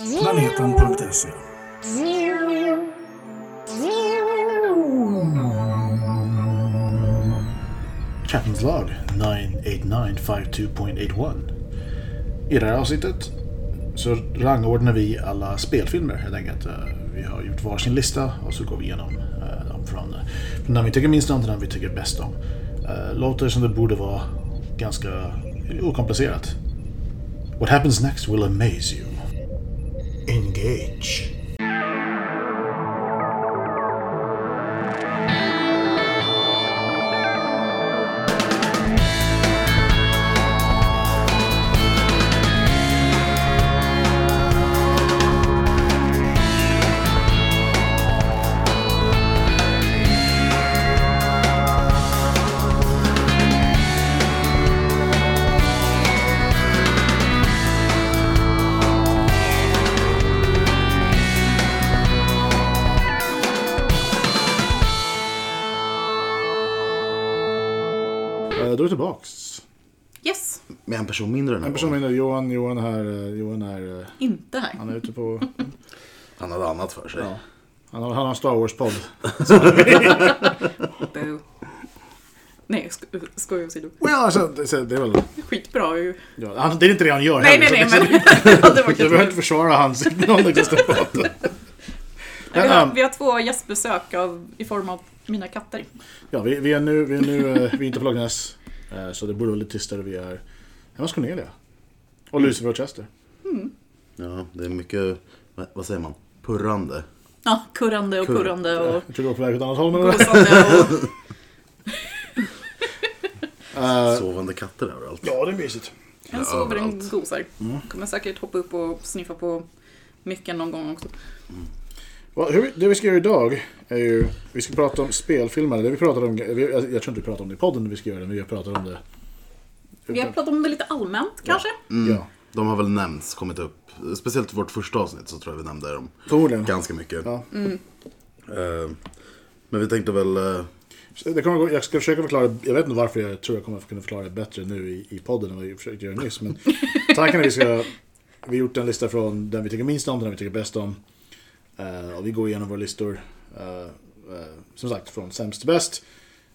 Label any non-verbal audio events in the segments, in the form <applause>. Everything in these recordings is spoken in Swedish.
Planeten.se Captain's log 98952.81 I det här avsnittet så rangordnar vi alla spelfilmer helt enkelt. Eh, vi har gjort varsin lista och så går vi igenom eh, dem från, från den vi tycker minst om till den vi tycker bäst om. Eh, låter som det borde vara ganska okomplicerat. What happens next will amaze you. edge. En person mindre den här En person gången. mindre, Johan, Johan här, eh, Johan är, eh, inte här. han är ute på, <laughs> Han hade annat för sig. ja. Han har, han har en Star Wars-podd. <laughs> Boo. Nej, sk- skojar åsido. Well, alltså, det, det är väl, Skitbra ju. ja, han, det är inte det han gör Nej, nej, heller, nej, så men... <laughs> det- var Jag behöver inte försvara hans non-existent vi, har, vi har två gästbesök av, i form av mina katter. Ja, vi, vi är nu, vi är nu, eh, vi är inte på Lognäs. eh, Så det borde vara lite tystare. Vi är hemma hos Cornelia. Och Lucifer och Chester. Ja, det är mycket, vad, vad säger man, purrande. Ja, kurrande och Kurr. kurrande och Jag tror du var på väg åt ett annat håll med det. gosande och... <laughs> Eh, Sovande katter överallt. Ja, det är mysigt. En sover, en överallt. gosar. Kommer säkert hoppa upp och sniffa på mycket någon gång också. Va, hur, det vi ska göra idag är ju, vi ska prata om spelfilmer. Det vi pratade om, vi, jag, jag tror inte vi pratade om det i podden när vi ska göra det, men vi har pratat om det. Vi har pratat om det lite allmänt kanske. Ja, De har väl nämnts, kommit upp. Speciellt i vårt första avsnitt så tror jag vi nämnde dem förmodligen. ganska mycket. Ja. Eh, men vi tänkte väl... eh, Det kommer, gå- jag ska försöka förklara, jag vet inte varför jag tror jag kommer att kunna förklara det bättre nu i, i podden än vad jag försökte göra nyss. Men <laughs> tanken är att vi ska, vi har gjort en lista från den vi tycker minst om till den vi tycker bäst om. Eh, och vi går igenom våra listor, eh, eh, som sagt, från sämst till bäst.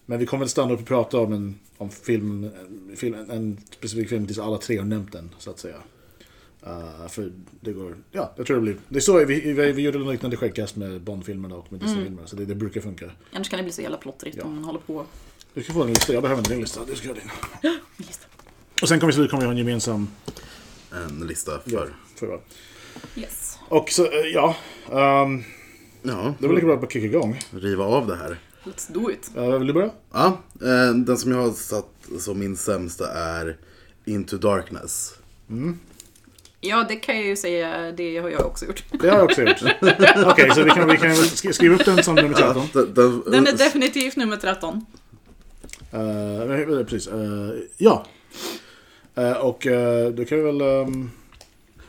Men vi kommer väl stanna upp och prata om en om film, en, film, en specifik film tills alla tre har nämnt den, så att säga. Eh, för det går, ja, jag tror det blir, det är så, vi, vi, vi gjorde en liknande skäggkast med Bond-filmerna och med Disney-filmerna, så det, det brukar funka. Annars kan det bli så jävla plottrigt Ja. om man håller på. Du ska få en lista, jag behöver din lista, du ska ha din. <gasps> Det. Och sen kommer vi, kommer vi ha en gemensam en lista för... ja, för vad. Yes. Och så, eh, ja. Um, Ja, det var lika bra att kicka igång. riva av det här. Let's do it. Uh, vill du börja? Ja, eh, den som jag har satt som min sämsta är Into Darkness. Ja, det kan jag ju säga. Det har jag också gjort. Det har jag också gjort. <laughs> Okej, så vi kan, vi kan skriva upp den som nummer 13. Den, den, Den är definitivt nummer 13. Uh, men, precis. eh, ja. Eh, och uh, då kan vi väl... ehm,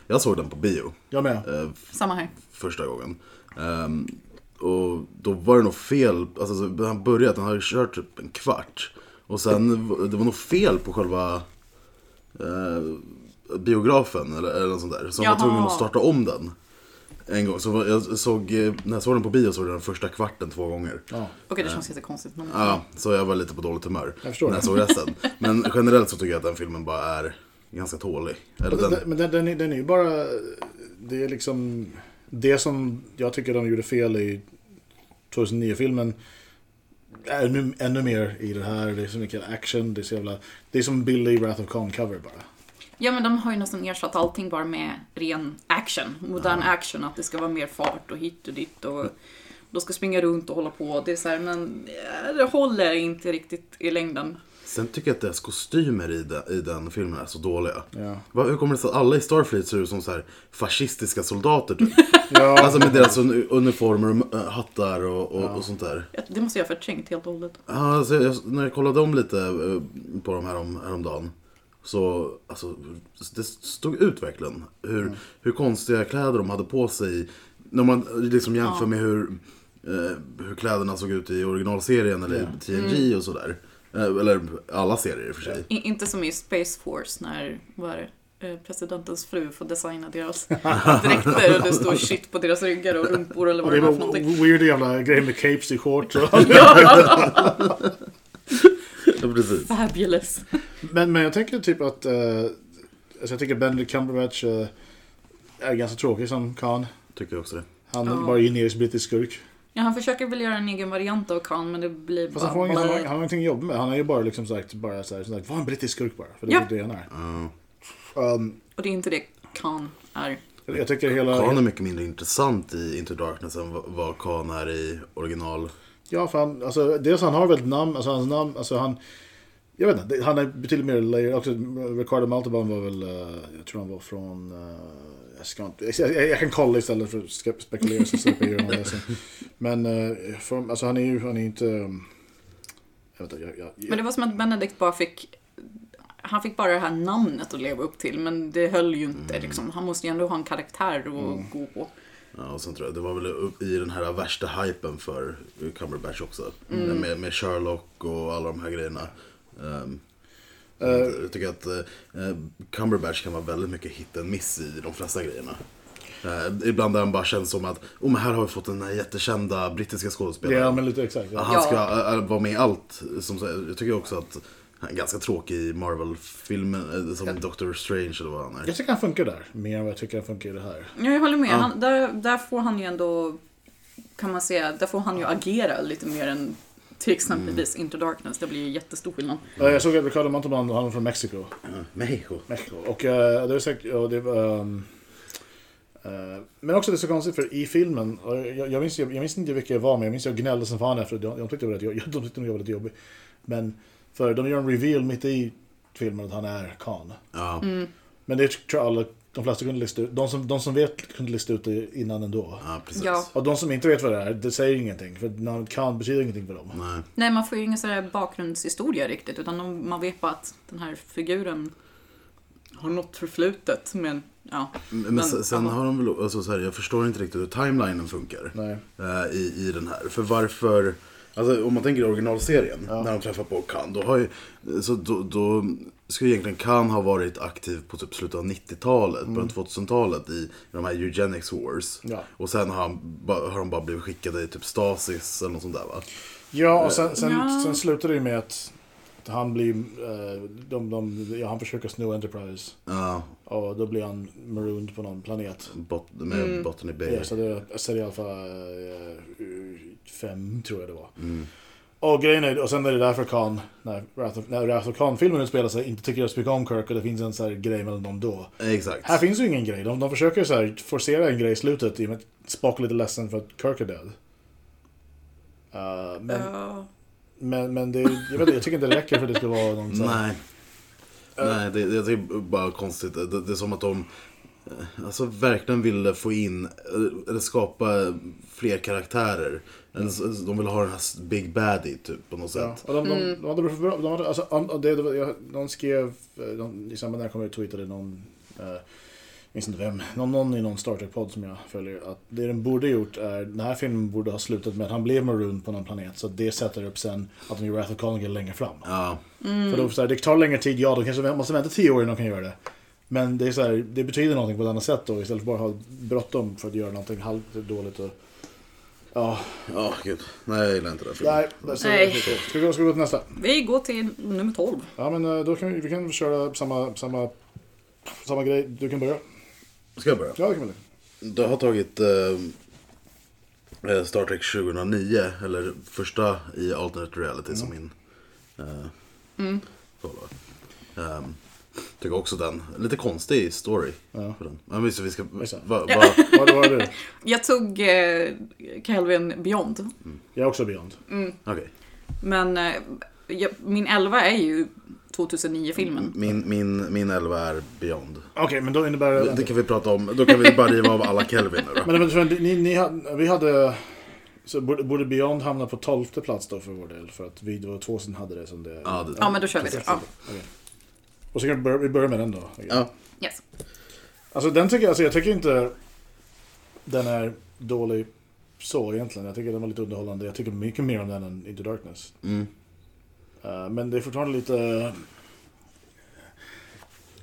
Jag såg den på bio. jag med. eh, Samma här. första gången. Ehm, och då var det nog fel, alltså så han började, han hade kört typ en kvart. Och sen, det var nog fel på själva eh, biografen eller, eller något sånt där. Så han var tvungen att starta om den. En gång. Så jag såg, eh, när jag såg den på bio såg jag den första kvarten två gånger. Ja. Okej, det känns jättekonstigt. Men... Ja, så jag var lite på dåligt humör Jag när jag såg resten. Men generellt så tycker jag att den filmen bara är ganska tålig. Eller Men, den, den, men den, den, är, den är ju bara... Det är liksom... Det som jag tycker de gjorde fel i 2009-filmen är ännu, ännu mer i det här. Det är så mycket action. Det är så jävla... Det är som Billy Wrath of Khan cover bara. Ja, men de har ju nästan ersatt allting bara med ren action. Modern action. Att det ska vara mer fart och hit och dit och de ska springa runt och hålla på. Det är så här, men ja, det håller inte riktigt i längden. Sen tycker jag att deras kostymer i den, i den filmen är så dåliga. Ja. Va, hur kommer det sig att alla i Starfleet ser ut som så här fascistiska soldater? Typ? <laughs> Ja, alltså med deras un- uniformer och äh, hattar och, och, och sånt där. Det måste jag ha förträngt helt och hållet. Ja, alltså, jag, när jag kollade om lite eh, på dem härom, häromdagen. Så alltså, det stod ut verkligen hur, hur konstiga kläder de hade på sig. När man liksom jämför Ja. med hur, eh, hur kläderna såg ut i originalserien eller i TNG och sådär. Eh, eller alla serier i och för sig. I, inte som i Space Force när, vad är det? eh, presidentens fru får designa deras <laughs> dräkter och det står shit på deras ryggar och rumpor eller vad det var för någonting. weird jävla grejer med capes i shorts. Och... <laughs> Ja, precis. Fabulous. men, men jag tänker typ att... Eh, alltså jag tycker Benedict Cumberbatch eh, är ganska tråkig som Khan. Tycker jag också det. Han är Ja. bara generisk brittisk skurk. Ja, han försöker väl göra en egen variant av Khan men det blir han, bara... ingen, han, har, han har ingenting att jobba med. Han är ju bara liksom sagt, bara så här, så här, var en brittisk skurk bara. För det är Ja. det han är. Ja. Um, Och det är inte det Khan är. jag tycker hela... Khan är mycket mindre intressant i Into Darkness än vad- vad Khan är i original. Ja, för han, alltså, dels han har väl ett namn, alltså hans namn, alltså han... Jag vet inte, han är betydligt mer layer. Också Ricardo Malteban var väl, eh, jag tror han var från... eh, jag, ska inte, jag, jag, jag kan kolla istället för att spekulera så slipper jag göra. Men uh, för, alltså han är ju, han är inte... um, Jag vet inte, jag, jag, Men det var som att Benedict bara fick... Han fick bara det här namnet att leva upp till men det höll ju inte liksom. Han måste ju ändå ha en karaktär att Mm. gå på. Ja, och sen tror jag det var väl i den här värsta hypen för Cumberbatch också. Med, med Sherlock och alla de här grejerna. Ehm, Eh. jag tycker att eh, Cumberbatch kan vara väldigt mycket hit and miss i de flesta grejerna. Eh, ibland där han bara känns som att oh, men här har vi fått den här jättekända brittiska skådespelaren. ja, men lite exakt. Ja. Han ska äh, vara med i allt. Som, jag tycker också att han är ganska tråkig i Marvel-filmen. eh, Som Doctor Strange eller vad han är. Jag tycker han funkar där, mer än vad jag tycker han funkar i det här. Ja, jag håller med. Han, där, där får han ju ändå, kan man säga, där får han ju agera lite mer än till exempelvis Into Darkness. Det blir ju jättestor skillnad. Eh, Jag såg att Ricardo Montalban, han är från Mexiko. Ja, Mexico. Mexiko. Och uh, det är säkert, ja, det var... ehm, eh, men också det är så konstigt för i filmen, och jag, jag, minns, jag, jag minns inte vilka jag var med, jag minns jag gnällde som fan efter de, de tyckte det var <laughs> de tyckte det var lite jobbigt. Men för de gör en reveal mitt i filmen att han är Khan. Ja. Men det tror jag alla, de flesta kunde lista ut, de som, de som vet kunde lista ut det innan ändå. ja, precis. Ja. Och de som inte vet vad det är, det säger ingenting. För namnet Khan betyder ingenting för dem. Nej. Nej, man får ju ingen sån här bakgrundshistoria riktigt, utan de, man vet bara att den här figuren har något förflutet med, ja. Men, Men- sen, sen har de väl, alltså så här, jag förstår inte riktigt hur timelinen funkar. Nej. eh, i, I den här. För varför, alltså om man tänker originalserien, när de träffar på Khan, då har ju, så då, då skulle egentligen Khan ha varit aktiv på typ slutet av 90-talet, början av 2000-talet i, i de här eugenics wars. Ja. Och sen har, han, har de bara blivit skickade i typ Stasis eller något sånt där va? Ja, och sen, sen, Ja. sen slutar det ju med att han blir, eh, de, de, ja, han försöker sno Enterprise. Ja, Och då blir han marooned på någon planet. bot, med Botany Bay. Ja, så det är serie alfa 5 tror jag det var. Och grejen är, och sen är det därför Khan, när Wrath of, när Wrath of Khan-filmen utspelar sig, inte tycker så mycket om Kirk och det finns en så här grej mellan dem då. Exakt. Här finns ju ingen grej. De, de försöker så här forcera en grej i slutet i och med att Spock är lite ledsen för att Kirk är död. Uh, men, Ja. men, men det, jag, vet, inte, jag tycker inte det räcker för att det ska vara någon så här, Nej. Nej, det, det är bara konstigt. Det, det är som att de eh, alltså, verkligen ville få in, eh, eller skapa fler karaktärer. Eller så- De vill ha den här Big Baddie typ på något Ja, sätt. och de, de, de hade bra, de hade, alltså, det, det, jag, någon skrev, eh, de, i samband med det här kom jag tweetade någon, eh, minns inte vem, någon, någon i någon Star Trek-podd som jag följer, att det den borde gjort är, den här filmen borde ha slutat med att han blev maroon på någon planet, så det sätter upp sen att de gör Wrath of Khan längre fram. Ja, För då, så här, det tar längre tid, ja, de kanske måste vänta tio år innan de kan göra det. Men det, är så här, det betyder någonting på ett annat sätt då, istället för att bara ha bråttom för att göra någonting halvt dåligt. Och, ja, ja gud. Nej, jag gillar inte det. filmen. nej. Alltså, Nej. Ska vi gå, ska vi gå till nästa? Vi går till nummer 12. Ja, men eh, då kan vi, vi kan köra samma, samma, samma grej. Du kan börja. Ska jag börja? Ja, det kan vi. Du har tagit eh, eh, Star Trek 2009, eller första i Alternate Reality som min eh, Mm. Um, tycker också den, lite konstig story. Ja. För den. Men visst, vi ska... Va, va, <laughs> Vad är du? Jag tog eh, Calvin Beyond. Jag är också Beyond. Okej. Men eh, jag, min 11 är ju 2009-filmen. Min, min, min 11 är Beyond. Okej, men då innebär det... Det kan vi prata om. Då kan vi bara riva av alla Kelvin nu då. <laughs> Men, men för, ni, ni hade, vi hade... Så borde, borde Beyond hamna på tolfte plats då för vår del? För att vi det var två som hade det som det... Ja, det- Ja, men då kör vi det. Ja. Okej. Och så kan vi börja, vi börjar med den då. Ja. Yes. Alltså den tycker jag, alltså, jag tycker inte den är dålig så egentligen. Jag tycker den var lite underhållande. Jag tycker mycket mer om den än Into Darkness. Mm. Eh, men det är fortfarande lite...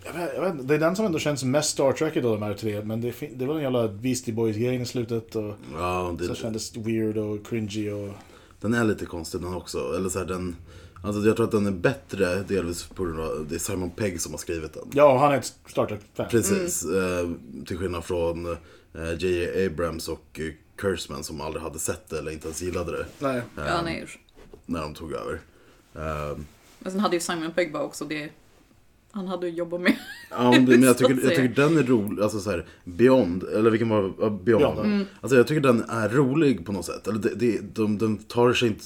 Jag vet, jag vet, det är den som ändå känns mest Star Trek av de här tre. Men det, det var en jävla Beastie Boys-grej i slutet. Och Ja, det, så kändes weird och cringy. Och... den är lite konstig den också. Eller så här, den, alltså jag tror att den är bättre delvis på grund av det är Simon Pegg som har skrivit den. Ja, han är ett Star Trek-fan. Precis. Eh, till skillnad från eh, J.J. Abrams och eh, Kurtzman som aldrig hade sett det eller inte ens gillade det Nej. Ja, nej. när de tog över. Eh, Men sen hade ju Simon Pegg bara också det han hade att jobba med. Ja, men, jag, <laughs> tycker, jag tycker den är rolig, alltså så här, Beyond, eller vilken var ja, Beyond? Ja. Mm. Alltså jag tycker den är rolig på något sätt. Eller det, det, de, de tar, sig inte,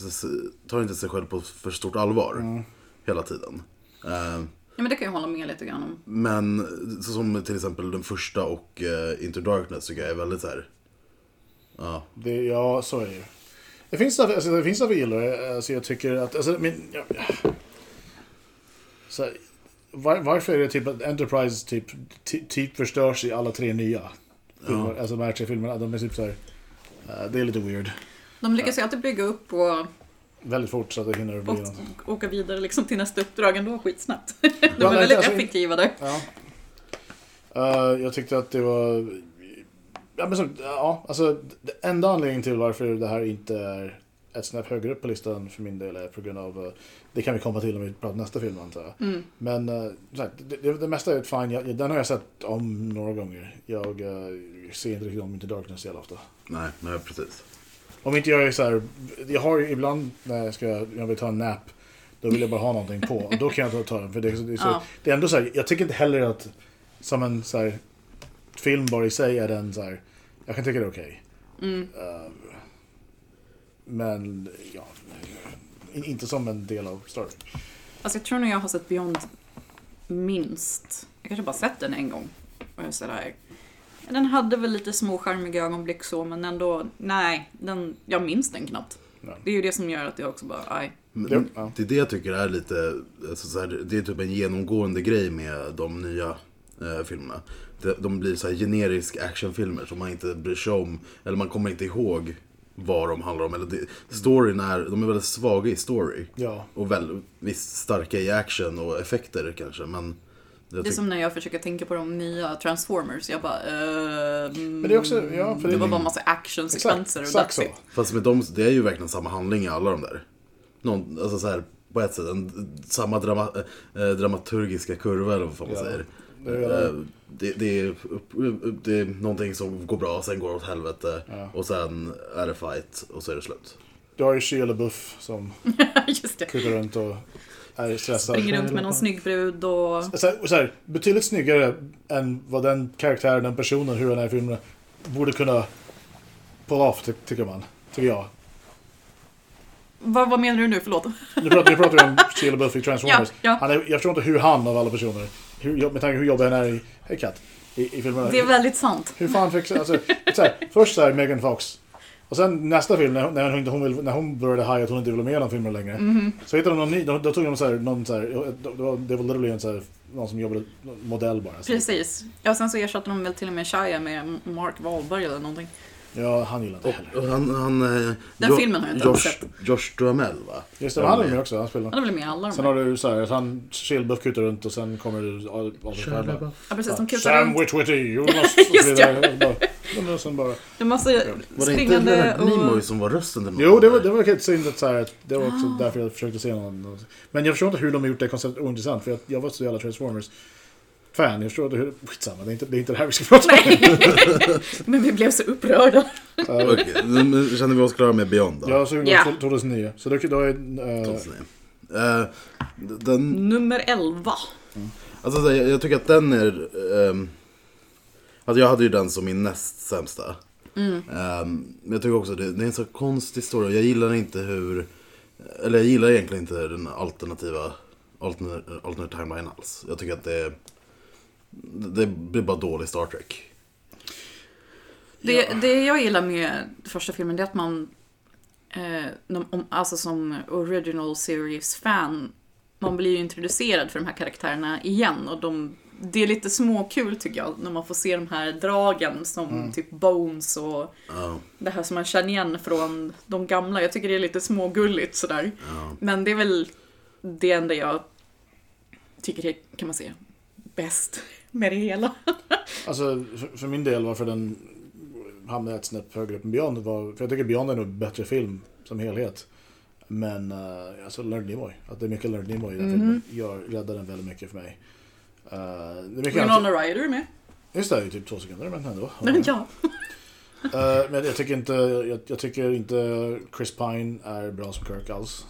tar inte sig själv på för stort allvar Mm. hela tiden. Eh, Ja, men det kan jag hålla med lite grann om. men så som till exempel den första och uh, Into Darkness tycker jag är väldigt så här. Ja, Det, ja, så är det ju. Det finns stuff, alltså, det finns stuff jag gillar. Alltså, jag tycker att... Alltså, men, ja, ja. så, var, varför är det typ att Enterprise typ, ty- typ förstörs i alla tre nya filmer? Alltså de här tre filmerna. De är typ så här, eh, det är lite weird. De lyckas ju alltid bygga upp och, Väldigt fort så att det hinner bli och något. åka vidare liksom till nästa uppdrag ändå skitsnabbt. De är nej, väldigt alltså- effektiva där. Ja. Eh, jag tyckte att det var... Ja, men så, ja, alltså, det enda anledningen till varför det här inte är ett snäpp högre upp på listan för min del är på grund av... eh, Det kan vi komma till om vi pratar nästa film antar jag. Mm. Men eh, så här, det, det, det mesta är fine. Jag, den har jag sett om några gånger. Jag eh, ser inte riktigt om Into Darkness jävla ofta. nej, nej precis. Om inte jag är så här, Jag har ibland när jag, ska, jag vill ta en nap. Då vill jag bara ha någonting på. Och då kan jag ta- ta den. För det, är så- det, så, Ja. det är ändå så här, jag tycker inte heller att som en så här, film bara i sig är den så här. Jag kan tycka det är okej. Mm. Eh, men ja, in- inte som en del av Trek. Alltså jag tror nog jag har sett Beyond minst. Jag kanske bara sett den en gång. Och jag är sådär. Den hade väl lite små charmiga ögonblick så, men ändå, nej, den, jag minns den knappt. Ja. Det är ju det som gör att jag också bara, aj. Men Det- ja. Det är det jag tycker är lite, alltså så här, det är typ en genomgående grej med de nya eh, filmerna. De, de blir så här generisk actionfilmer som man inte bryr sig om, eller man kommer inte ihåg vad de handlar om. Eller det, storyn är, de är väldigt svaga i story. Ja. Och väl, visst starka i action och effekter kanske, men... Det är som när jag försöker tänka på de nya Transformers. Jag bara, eh, Men det är också, ja, för det det, var bara massa actionsekvenser och exakt that's så. it. Fast med dem, det är ju verkligen samma handling i alla de där. Någon, alltså så här, på ett sätt, en, samma drama, eh, dramaturgiska kurva eller vad man Ja, säger. Det är- det, det, är det är någonting som går bra, sen går det åt helvete. Ja. Och sen är det fight och så är det slut. Du har ju Shia LaBeouf som <laughs> kutar runt och är stressad. Springer runt med någon snygg brud och... Så här, så här, betydligt snyggare än vad den karaktären, den personen, hur den är i filmen borde kunna pull off, ty tycker man. Tycker jag. Vad, vad menar du nu? Förlåt. Nu pratar, nu pratar vi om <laughs> Shia LaBeouf i Transformers. Ja, ja. Han är, jag förstår inte hur han av alla personer, hur, med tanke på hur jobbig han är i, katt, i, i. Det är väldigt sant. Hur fan fick alltså, så här, Först så här Megan Fox. Och sen nästa film, när, när, hon, inte- hon, vill, när hon började haja att hon inte ville med i de filmerna längre. Mhm. Så hittade de någon ny, då, då tog de så här, någon så här, det var, det var literally en så här, någon som jobbade, modell bara. Så. Precis. Ja, sen så ersatte de väl till och med Shia med Mark Wahlberg eller någonting. Ja, han gillar inte heller. och han, han eh, Den Jo- filmen har jag inte Josh, sett. Josh Duhamel va? Just det, han är med också, han spelar. Han är väl med i alla de Sen har du så här, att han, Shilbuff kutar runt och sen kommer det själva. Ja, precis. De kutar Sam runt. Witwitty, you <laughs> must... Just. Bara, och sen bara, Det massa Var det inte springande Leonard Nimoy och... som var rösten jo, det var, de det var helt synd att så här, att det var också Ah. därför jag försökte se någon. Men jag förstår inte hur de har gjort det konceptet ointressant, för jag, jag var så jävla Transformers. Fan, jag förstår inte hur... Skitsamma, det är inte det, är inte det här vi ska prata om. Nej! <laughs> Men vi blev så upprörda. Uh, Okej, nu känner vi oss klara med Beyond då. Ja. yeah. 2009, så då, då är... Uh, 2009. Eh, den, Nummer 11. Alltså så här, jag, jag tycker att den är... ehm, alltså jag hade ju den som min näst sämsta. Mm. Ehm, men jag tycker också det, det är en så konstig och Jag gillar inte hur... Eller jag gillar egentligen inte den alternativa alternate, alternate timeline alls. Jag tycker att det... Det blir bara dålig Star Trek. Det, det jag gillar med första filmen det är att man, eh, om, alltså som original series-fan, man blir ju introducerad för de här karaktärerna igen och de, det är lite småkul tycker jag när man får se de här dragen som typ Bones och Ja, det här som man känner igen från de gamla. Jag tycker det är lite smågulligt sådär. ja. Men det är väl det enda jag tycker det kan man säga. bäst med det hela. <laughs> Alltså, för, min del varför den hamnade ett snäpp högre upp än Beyond var... För jag tycker Beyond är nog en bättre film som helhet. Men uh, alltså Leonard Nimoy, att det är mycket Leonard Nimoy i den Mhm. filmen, gör, räddar den väldigt mycket för mig. Uh, det är mycket Winona Ryder är med. Just det, i typ två sekunder men ändå. <laughs> Ja. Eh, men jag tycker inte, jag, jag tycker inte Chris Pine är bra som Kirk alls.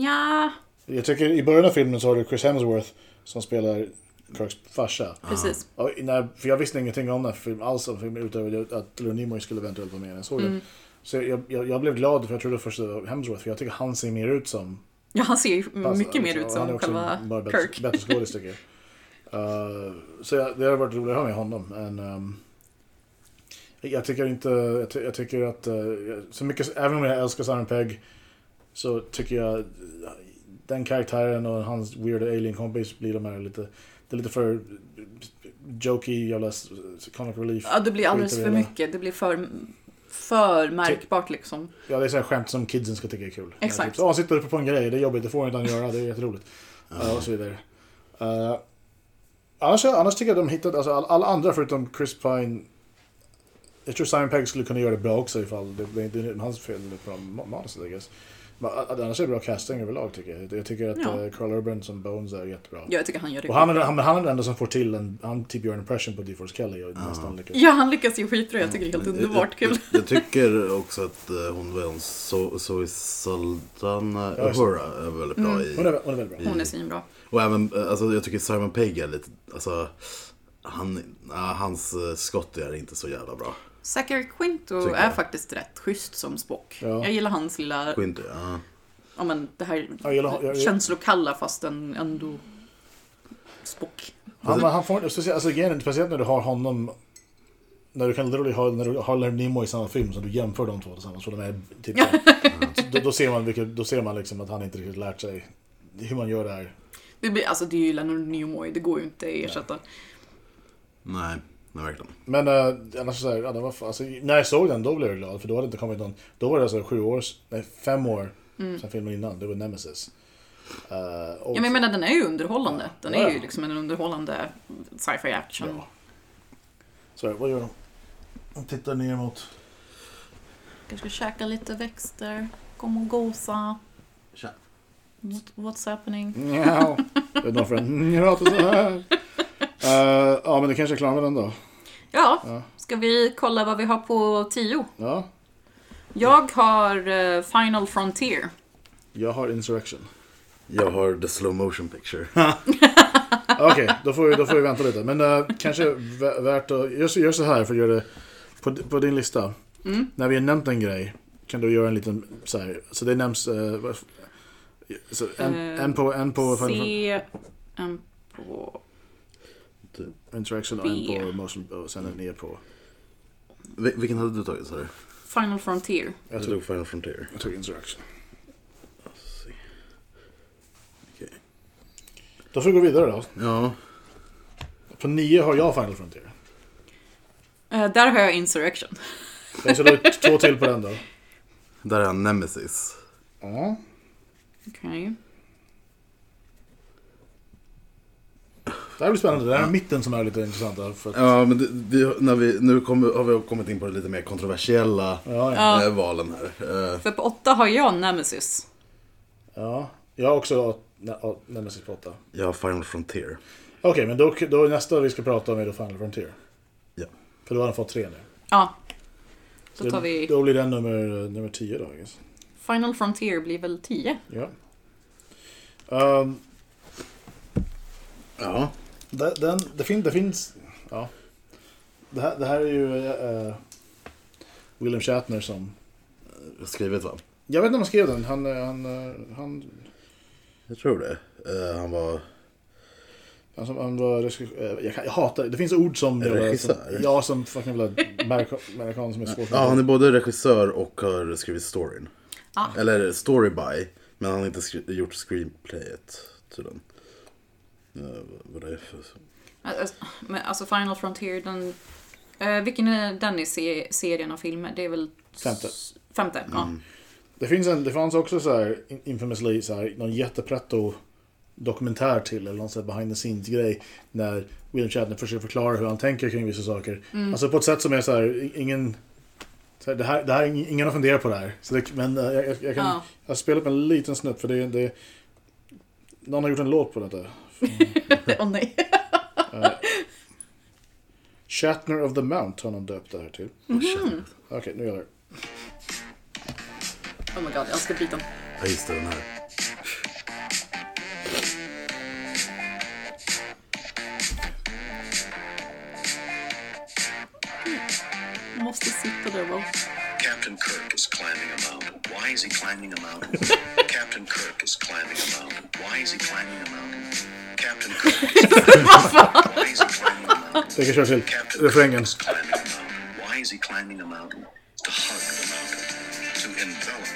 ja, Jag tycker i början av filmen så har du Chris Hemsworth som spelar Kirks farsa. precis. Och när, för jag visste ingenting om den här filmen alls, utöver att Leonard Nimoy skulle eventuellt vara med när jag såg den. Mm. Så jag, jag, jag blev glad för jag trodde först det var Hemsworth, för jag tycker han ser mer ut som... Ja, han ser ju Pass- mycket mer ut liksom, är som själva Kirk. bättre skådis tycker jag. Uh, så jag, det har varit roligt att ha med honom. Men, ehm, jag tycker inte, jag, ty, jag tycker att, eh, så mycket, även om jag älskar Simon Pegg så tycker jag den karaktären och hans weird alien-kompis blir de här lite, det är lite för jokey jävla comic relief. Ja, det blir alldeles för mycket. Det blir för, för märkbart liksom. Ja, det är så här skämt som kidsen ska tycka är kul. Exakt. Typ, så, "Ah, han sitter uppe på en grej, det är jobbigt, det får inte han göra, det är jätteroligt. Uh, och så vidare. Uh, annars, annars tycker jag de hittat, alltså all, alla andra förutom Chris Pine jag tror Simon Pegg skulle kunna göra det bra också ifall det, det, det är hans fel, ma- manuset I guess. Annars är det bra casting överlag tycker jag. Jag tycker att Ja. uh, Carl Urban som Bones är jättebra. Ja, jag tycker han gör det Och han är, han, han är den enda som får till en, han typ gör en impression på DeForest Kelly och nästan lyckas. Ja, han lyckas ju skitbra. Jag tycker det är helt Men underbart jag, kul. Jag, jag tycker också att eh, hon var hon so, Zoe Saldana Ja, just det. Uhura är väldigt bra i... Hon är, hon är väldigt bra. Hon är svinbra. Och även, eh, alltså jag tycker Simon Pegg är lite, alltså han, ja, hans skott är inte så jävla bra. Zachary Quinto är faktiskt rätt schysst som Spock. Ja. Jag gillar hans lilla, Quinto, ja. ja men det här Ja, jag gillar- jag- jag- känslokalla fast en ändå Spock. Han, men han får, speciellt, alltså, är, speciellt när du har honom när du kan literally ha, när du har Leonard Nimoy i samma film så du jämför de två tillsammans så de är typ <laughs> då, då ser man vilket, då ser man liksom att han inte riktigt lärt sig hur man gör det här. Det, blir, alltså, det är ju Leonard Nimoy, det går ju inte att ersätta. Nej, nej verkligen. Men uh, annars så här, ja, det var, alltså, när jag såg den då blev jag glad för då hade det inte kommit någon, då var det alltså sju år, nej fem år sedan filmen innan, det var Nemesis. Uh, och, Ja, men jag menar, den är ju underhållande. Den Ja. är ju liksom en underhållande sci-fi action. ja. Så vad gör de? De tittar ner mot... Kanske käka lite växter, kom och gosa. Tja. What, what's happening? Ja, det är någon för en ja, så här. Eh, ja, men det kanske är klar med den då. Ja, Ja. ska vi kolla vad vi har på tio? Ja, Jag har eh, Final Frontier. jag har Insurrection. Jag har the slow motion picture. <laughs> <laughs> Okej, då, får vi, då får vi vänta lite. Men eh, kanske vä- värt att... Gör så, gör så här för att göra det på, på din lista. Mm. När vi har nämnt en grej kan du göra en liten så här. Så det nämns... vad- så en, en på, en på Final C, en på... Insurrection och en på Motion och sen en ner på... Vil- vilken hade du tagit sa du? Final Frontier. Jag Jag tog, tog Final Frontier. jag tog. Okej. Då får vi gå vidare då. Ja, På nio har jag Final Frontier. Eh, där har jag Insurrection. Så då är det två till på den då. där är han Nemesis. Ja. Okej. Det här blir spännande. Det här är mitten som är lite intressanta. För att, Ja, men det, vi, när vi, nu kommer, har vi kommit in på det lite mer kontroversiella ja, ja. Eh, valen här. Eh, För på åtta har jag Nemesis. ja. Jag har också ne- Nemesis på åtta. jag har Final Frontier. Okej, men då, då är nästa vi ska prata om är då Final Frontier. Ja. För då har den fått tre nu. Ja. Så Då tar vi... Då blir den nummer, nummer tio då. Guess. Final Frontier blir väl 10? Ja. Um, Ja. Den, den, det, fin, det finns... Ja. Det här, det här är ju eh, William Shatner som... Skrivet va? Jag vet inte om han skrev den. Han... eh, han, eh, han Jag tror det. Eh, han var... Alltså, han var eh, jag, kan, jag hatar det. Det finns ord som... Regissör? Som, ja, som fucking jävla amerika- amerikan som är svårt Ja, han är både regissör och har skrivit storyn. Ah. Eller story by. Men han har inte skri- gjort screenplayet tydligen. Uh, vad det är för... Alltså, men alltså Final Frontier, den... Eh, vilken är den i se- serien av filmer? Det är väl... Femte. Femte, ja. Mm. Det, finns en, det fanns också så här in- infamously så här, någon jättepretto dokumentär till eller någon sån här behind the scenes grej när William Shatner försöker förklara hur han tänker kring vissa saker. Alltså på ett sätt som är så här, ingen... Så här, det, här, det här är ing- ingen har funderat på det här. Så det, men eh, jag, jag, jag kan... Ja. Jag har spelat upp en liten snutt för det, det... Någon har gjort en låt på detta. <laughs> Åh nej. Shatner of the Mount har någon döpt det här till. Mhm. Okej, nu gör jag det. Oh my god, jag älskar biten. Ja, just det, den här. Måste sitta där och bara... <laughs> Captain Kirk is climbing a mountain. Why is he climbing a mountain? Captain <laughs> Kirk is climbing a mountain. Why is he climbing a mountain? <laughs> Captain Kirk is Why is he climbing a mountain? Jag köra till Captain refrängen. Kirk is climbing a mountain. Why is he climbing a mountain? To hug the mountain. To envelop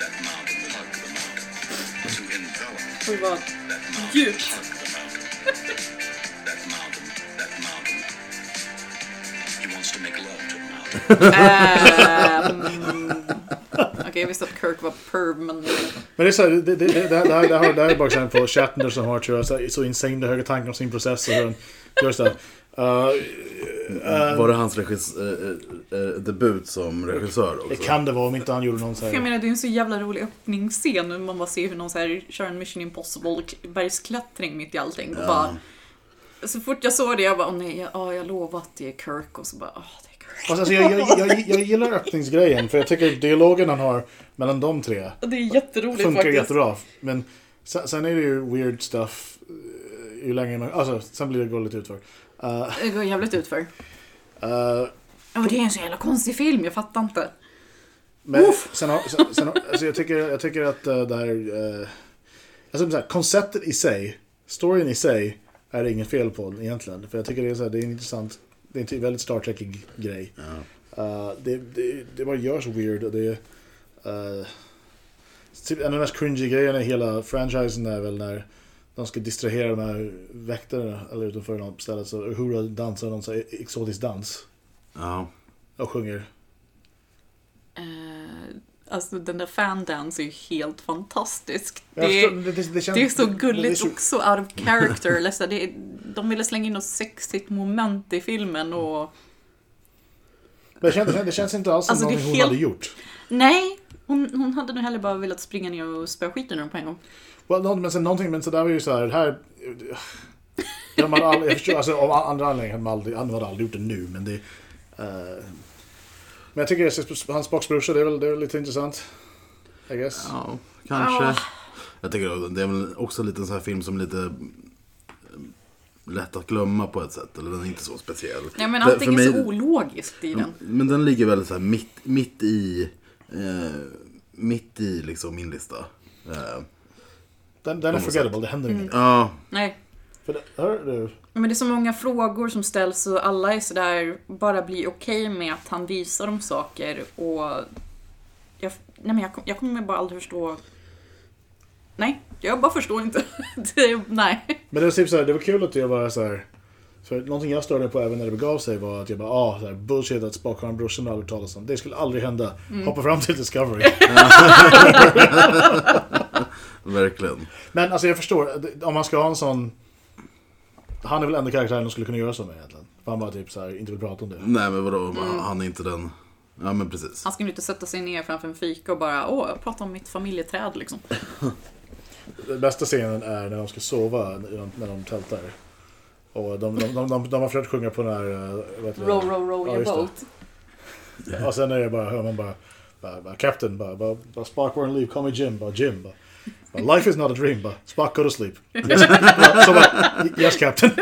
that mountain. Hug the mountain. To envelop Oj, vad that mountain. djupt. Hug the mountain. That mountain. That mountain. He wants to make love Ehm, Okej, jag visste att Kirk var perv, men... Men det är så här, det, det, det, det, här, det, här, det här är bara exempel på Shatner som har tror jag, så, här, så insane höga tankar om sin process och hur han gör så här. Uh, Var det hans regis, äh, debut som regissör också? det kan det vara om inte han gjorde någon så För jag här. menar, det är en så jävla rolig öppningsscen när man bara ser hur någon så här kör en Mission Impossible bergsklättring mitt i allting. Och bara, så fort jag såg det, jag bara, åh nej, jag, ja, jag lovar att det är Kirk. Och så bara, åh, alltså, jag, jag, jag, jag gillar öppningsgrejen för jag tycker dialogen han har mellan de tre Och Det är jätteroligt funkar faktiskt. jättebra. Men sen, sen är det ju weird stuff eh, ju längre man... Alltså, sen blir det går lite utför. Uh, Det går jävligt utför. uh, Och det är en så jävla konstig film, jag fattar inte. Men sen, har, sen, sen har, alltså jag, tycker, jag tycker att uh, det här... Uh, alltså så här, konceptet i sig, storyn i sig, är det inget fel på egentligen. För jag tycker det är, så här, det är en intressant, det är en ty- väldigt Star Trek grej. Uh, det, det, det bara görs weird och det är... Uh, typ en av de mest cringy grejerna i hela franchisen är väl när de ska distrahera de här väktarna eller utanför något stället så Uhura dansar någon så exotisk dans Ja. och sjunger. Eh, alltså den där fandance är ju helt fantastisk. Det, förstår, det, det, det, känns, det är så det- gulligt det är så- också out of character. <laughs> eller så, det de ville slänga in något sexigt moment i filmen och... Men det, känns, det känns inte alls som Alltså, någonting hon helt- hade gjort. Nej, hon, hon hade nog hellre bara velat springa ner och spöa skiten ur dem på en gång. Well, no, men sen någonting, men så där var ju så här, här... De hade aldrig, jag förstår, alltså, av andra anledningar hade de aldrig, hade aldrig gjort det nu, men det... eh, men jag tycker att hans Spocks brorsa, det är väl, det är lite intressant. I guess. Ja, kanske. Ja. Jag tycker det är väl också lite en sån här film som lite lätt att glömma på ett sätt. Eller den är inte så speciell. Nej men För- allting för är så mig- ologiskt i den. Men den ligger väl så här mitt, mitt i eh, mitt i liksom min lista. Eh, Den, den är forgettable, det händer inget. ja, Nej. För det, hör du? Men det är så många frågor som ställs och alla är sådär, bara blir okej med att han visar dem saker och... Jag, nej men jag, kom- jag kommer bara aldrig förstå... Nej, jag bara förstår inte. <laughs> Det, nej. Men det var typ så här, det var kul att jag bara så här. För någonting jag störde på även när det begav sig var att jag bara, ah, så här, bullshit att Spock har en brorsa man aldrig talas om. Det skulle aldrig hända. Hoppa fram till Discovery. <laughs> <laughs> verkligen. Men alltså jag förstår, om man ska ha en sån... Han är väl enda karaktären de skulle kunna göra så med egentligen. För han bara typ så här, inte vill prata om det. Nej men vadå, han är inte den... Ja men precis. Han skulle inte sätta sig ner framför en fika och bara, åh, jag pratar om mitt familjeträd liksom. Den bästa scenen är när de ska sova när de, tältar. Och de, de, de, de, de har försökt sjunga på den här... eh? Row, row, row Ja, your boat. Och sen är det bara, hör man bara, bara, bara Captain, bara, bara, bara Spark won't leave, call me Jim, bara Jim. Bara, bara, Life is not a dream, bara Spark go to sleep. <laughs> Yes, bara, yes Captain. <laughs>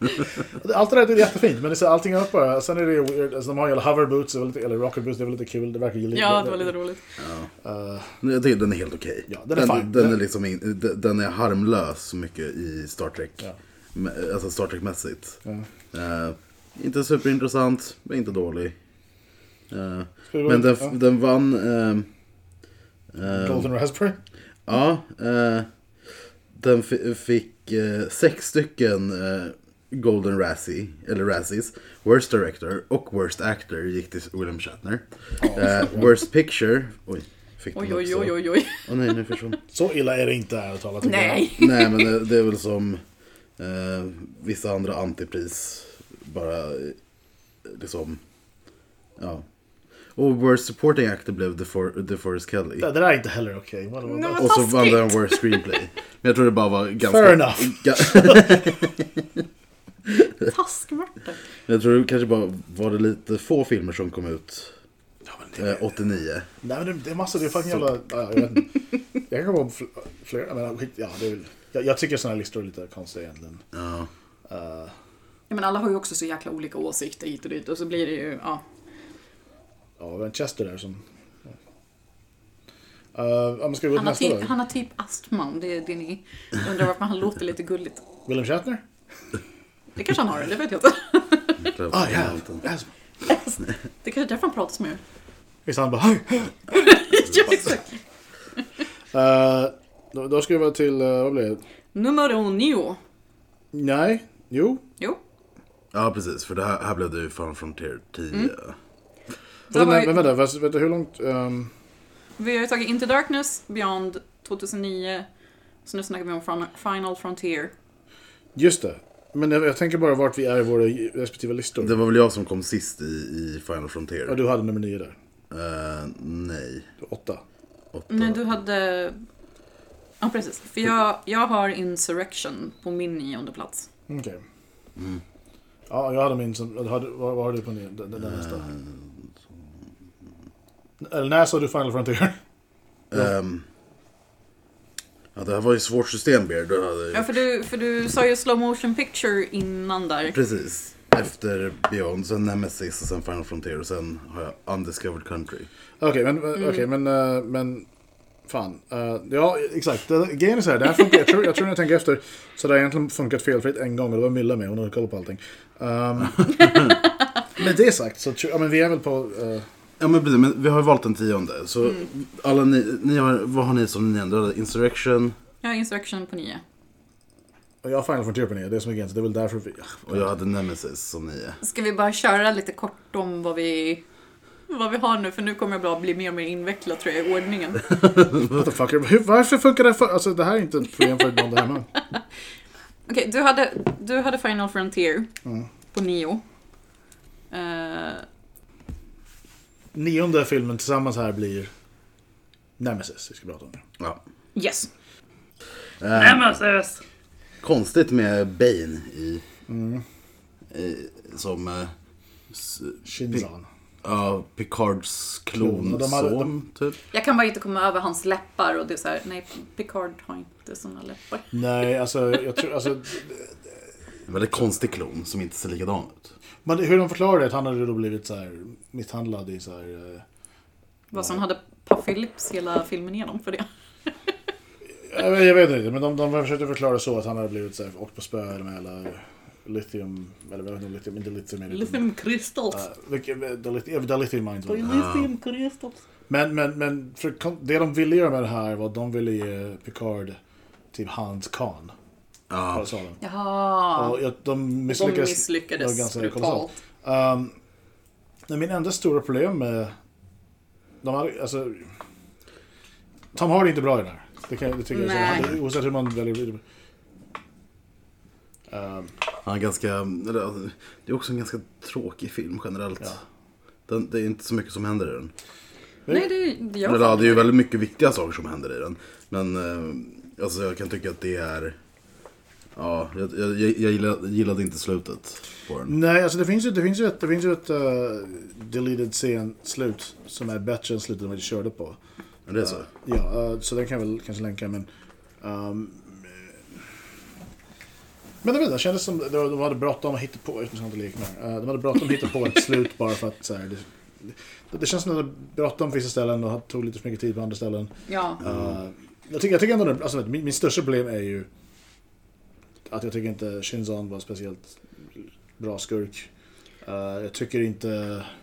<laughs> Allt det där är jättefint, men är allting annat bara, sen är det ju weird, alltså, de har ju alla hover boots, det var lite, eller rocket boots, det var lite kul, det verkar ju lite... Ja, det var lite roligt. Uh, Jag tycker den är helt okej. Ja, den är den, fine. den, är Den- liksom in, den- är harmlös så mycket i Star Trek. Ja. Alltså Star Trek-mässigt. Ja. Eh, inte superintressant, men inte dålig. Gå men den, Ja. den vann... ehm, ehm, Golden Raspberry. Ja, den fick sex stycken Golden Razzie, eller Razzies. Worst Director och Worst Actor gick till William Shatner. Eh, worst Picture, oj, Fick Oj, oj, oj, oj, oj. Åh nej, nu försvann. Så illa är det inte ärligt talat. tycker jag. Nej. <laughs> Nej, men det, det är väl som eh, vissa andra antipris. Bara eh, liksom, ja. Och Worst Supporting Actor blev DeFor- DeForest Kelly. Det, det där är inte heller okej. Nej, men- Och så vann den Worst Screenplay. Men jag tror det bara var <laughs> ganska... Fair enough. <laughs> <laughs> Taskmörter. jag tror det kanske bara var det lite få filmer som kom ut eh, 89. Nej men det, det är massor, det är fucking jävla... Ja, jag vet. Jag kan komma på fl- flera, men ja, det är. Jag, jag tycker sådana här listor är lite konstiga egentligen. Ja. Uh, Ja, men alla har ju också så jäkla olika åsikter hit och dit och så blir det ju, ja. ja, det var en Chester där som... Uh, ja, men ska vi gå till Han har, typ, då? han har typ astma om det är det ni undrar varför han låter lite gulligt. William Shatner? Det kanske han har, det vet jag inte. Ah, ja. Det kanske är därför han pratar som jag gör. Visst han bara hej, hej. <laughs> Ja, exakt. Uh, då, då ska vi vara till, uh, vad blir det? Numero nio. Nej, jo. Jo. ja, precis. För det här, här blev det ju Final Frontier 10. Mm. Var men ju, vänta, vänta, vänta, hur långt? ehm, vi har ju tagit Into Darkness, Beyond 2009. Så nu snackar vi om Fron- Final Frontier. just det. Men jag, jag tänker bara vart vi är i våra respektive listor. Det var väl jag som kom sist i, i Final Frontier. Ja, du hade nummer nio där. Eh, nej. Åtta. Åtta. Nej, du hade... Ja, precis. För jag, jag har Insurrection på min nionde plats. Okej. Mm. Ja, jag hade min som... Hade, vad, vad har du på nio? Den, den där nästa. Eh, Eller när sa du Final Frontier? Ehm, ja, det här var ju ett svårt system, Beard. Du hade... Ja, för du, för du sa ju slow motion picture innan där. Precis. Efter Beyond, sen Nemesis och sen Final Frontier och sen har jag Undiscovered Country. Okej, men, Mm. okej, men, eh, men... Fan. Eh, ja, exakt. Det- Grejen är så här, det här funkar, jag, tror, jag tror när jag tänker efter så det har egentligen funkat felfritt en gång och det var Milla med, hon hade koll på allting. <laughs> Um, med det sagt så ja, men vi är väl på... eh, Ja men precis, men vi har ju valt en tionde. Så Mm. alla ni, ni har, vad har ni som nionde? Insurrection Jag har Insurrection på nio. och jag har Final Frontier på nio, det är som är grejen, så det är väl därför vi... och jag hade Nemesis som nio. Ska vi bara köra lite kort om vad vi, vad vi har nu? För nu kommer jag bara bli mer och mer invecklad tror jag i ordningen. <laughs> What the fuck? Hur, varför funkar det för... Alltså det här är inte ett problem för någon där hemma. <laughs> Okej, du, hade, du hade Final Frontier Mm. på nio. Eh, Nionde filmen tillsammans här blir Nemesis vi ska prata om. Ja. yes. Eh, konstigt med Bane i, Mm. i som eh, Shinzan. ja, Picards klonson, typ. Jag kan bara inte komma över hans läppar och det är så här, nej, Picard har inte såna läppar. Nej, alltså jag tror... Alltså, <laughs> En väldigt konstig klon som inte ser likadan ut. men hur de förklarar det, att han hade då blivit så här misshandlad i så här... eh, Vad som hade Puff Phillips hela filmen igenom för det. <laughs> Jag vet, jag vet inte, men de, de försökte förklara så att han hade blivit så här, åkt på spö eller med hela lithium... Eller vad heter det, lithium? Inte lithium. Lithium crystals. Uh, the, lithium, the lithium mines. Lithium crystals. Men, men, men för, det de ville göra med det här var att de ville ge Picard typ Hans Khan. Ja, de. Jaha. Och jag, de De misslyckades. misslyckades det var ganska brutalt. Um, men min enda stora problem med... De hade, alltså, Tom Hardy är inte bra i den här. Det, kan, det tycker jag. Nej. Så han- Oavsett hur man väljer. Um, han är ganska, alltså, det är också en ganska tråkig film generellt. Ja. Den, det är inte så mycket som händer i den. Nej, det, det gör Eller, ja, fan det är ju väldigt mycket viktiga saker som händer i den. Men eh, alltså, jag kan tycka att det är... Ja, jag, jag, jag gillade, gillade inte slutet på den. nej, alltså det finns ju, det finns ju ett, det finns ju ett uh, deleted scen-slut som är bättre än slutet vi körde på. Men det är så? Ja, eh, så den kan jag väl kanske länka men... Um, men jag vet inte, det kändes som de de hade bråttom att hitta på, jag ska inte leka med. Uh, de hade bråttom att hitta på ett slut bara för att så här, det, det, känns som att de hade bråttom på vissa ställen och tog lite för mycket tid på andra ställen. Ja. Uh, jag, tycker, jag tycker ändå, alltså, min, min största problem är ju att jag tycker inte Shinzon var speciellt bra skurk. Uh, jag tycker inte...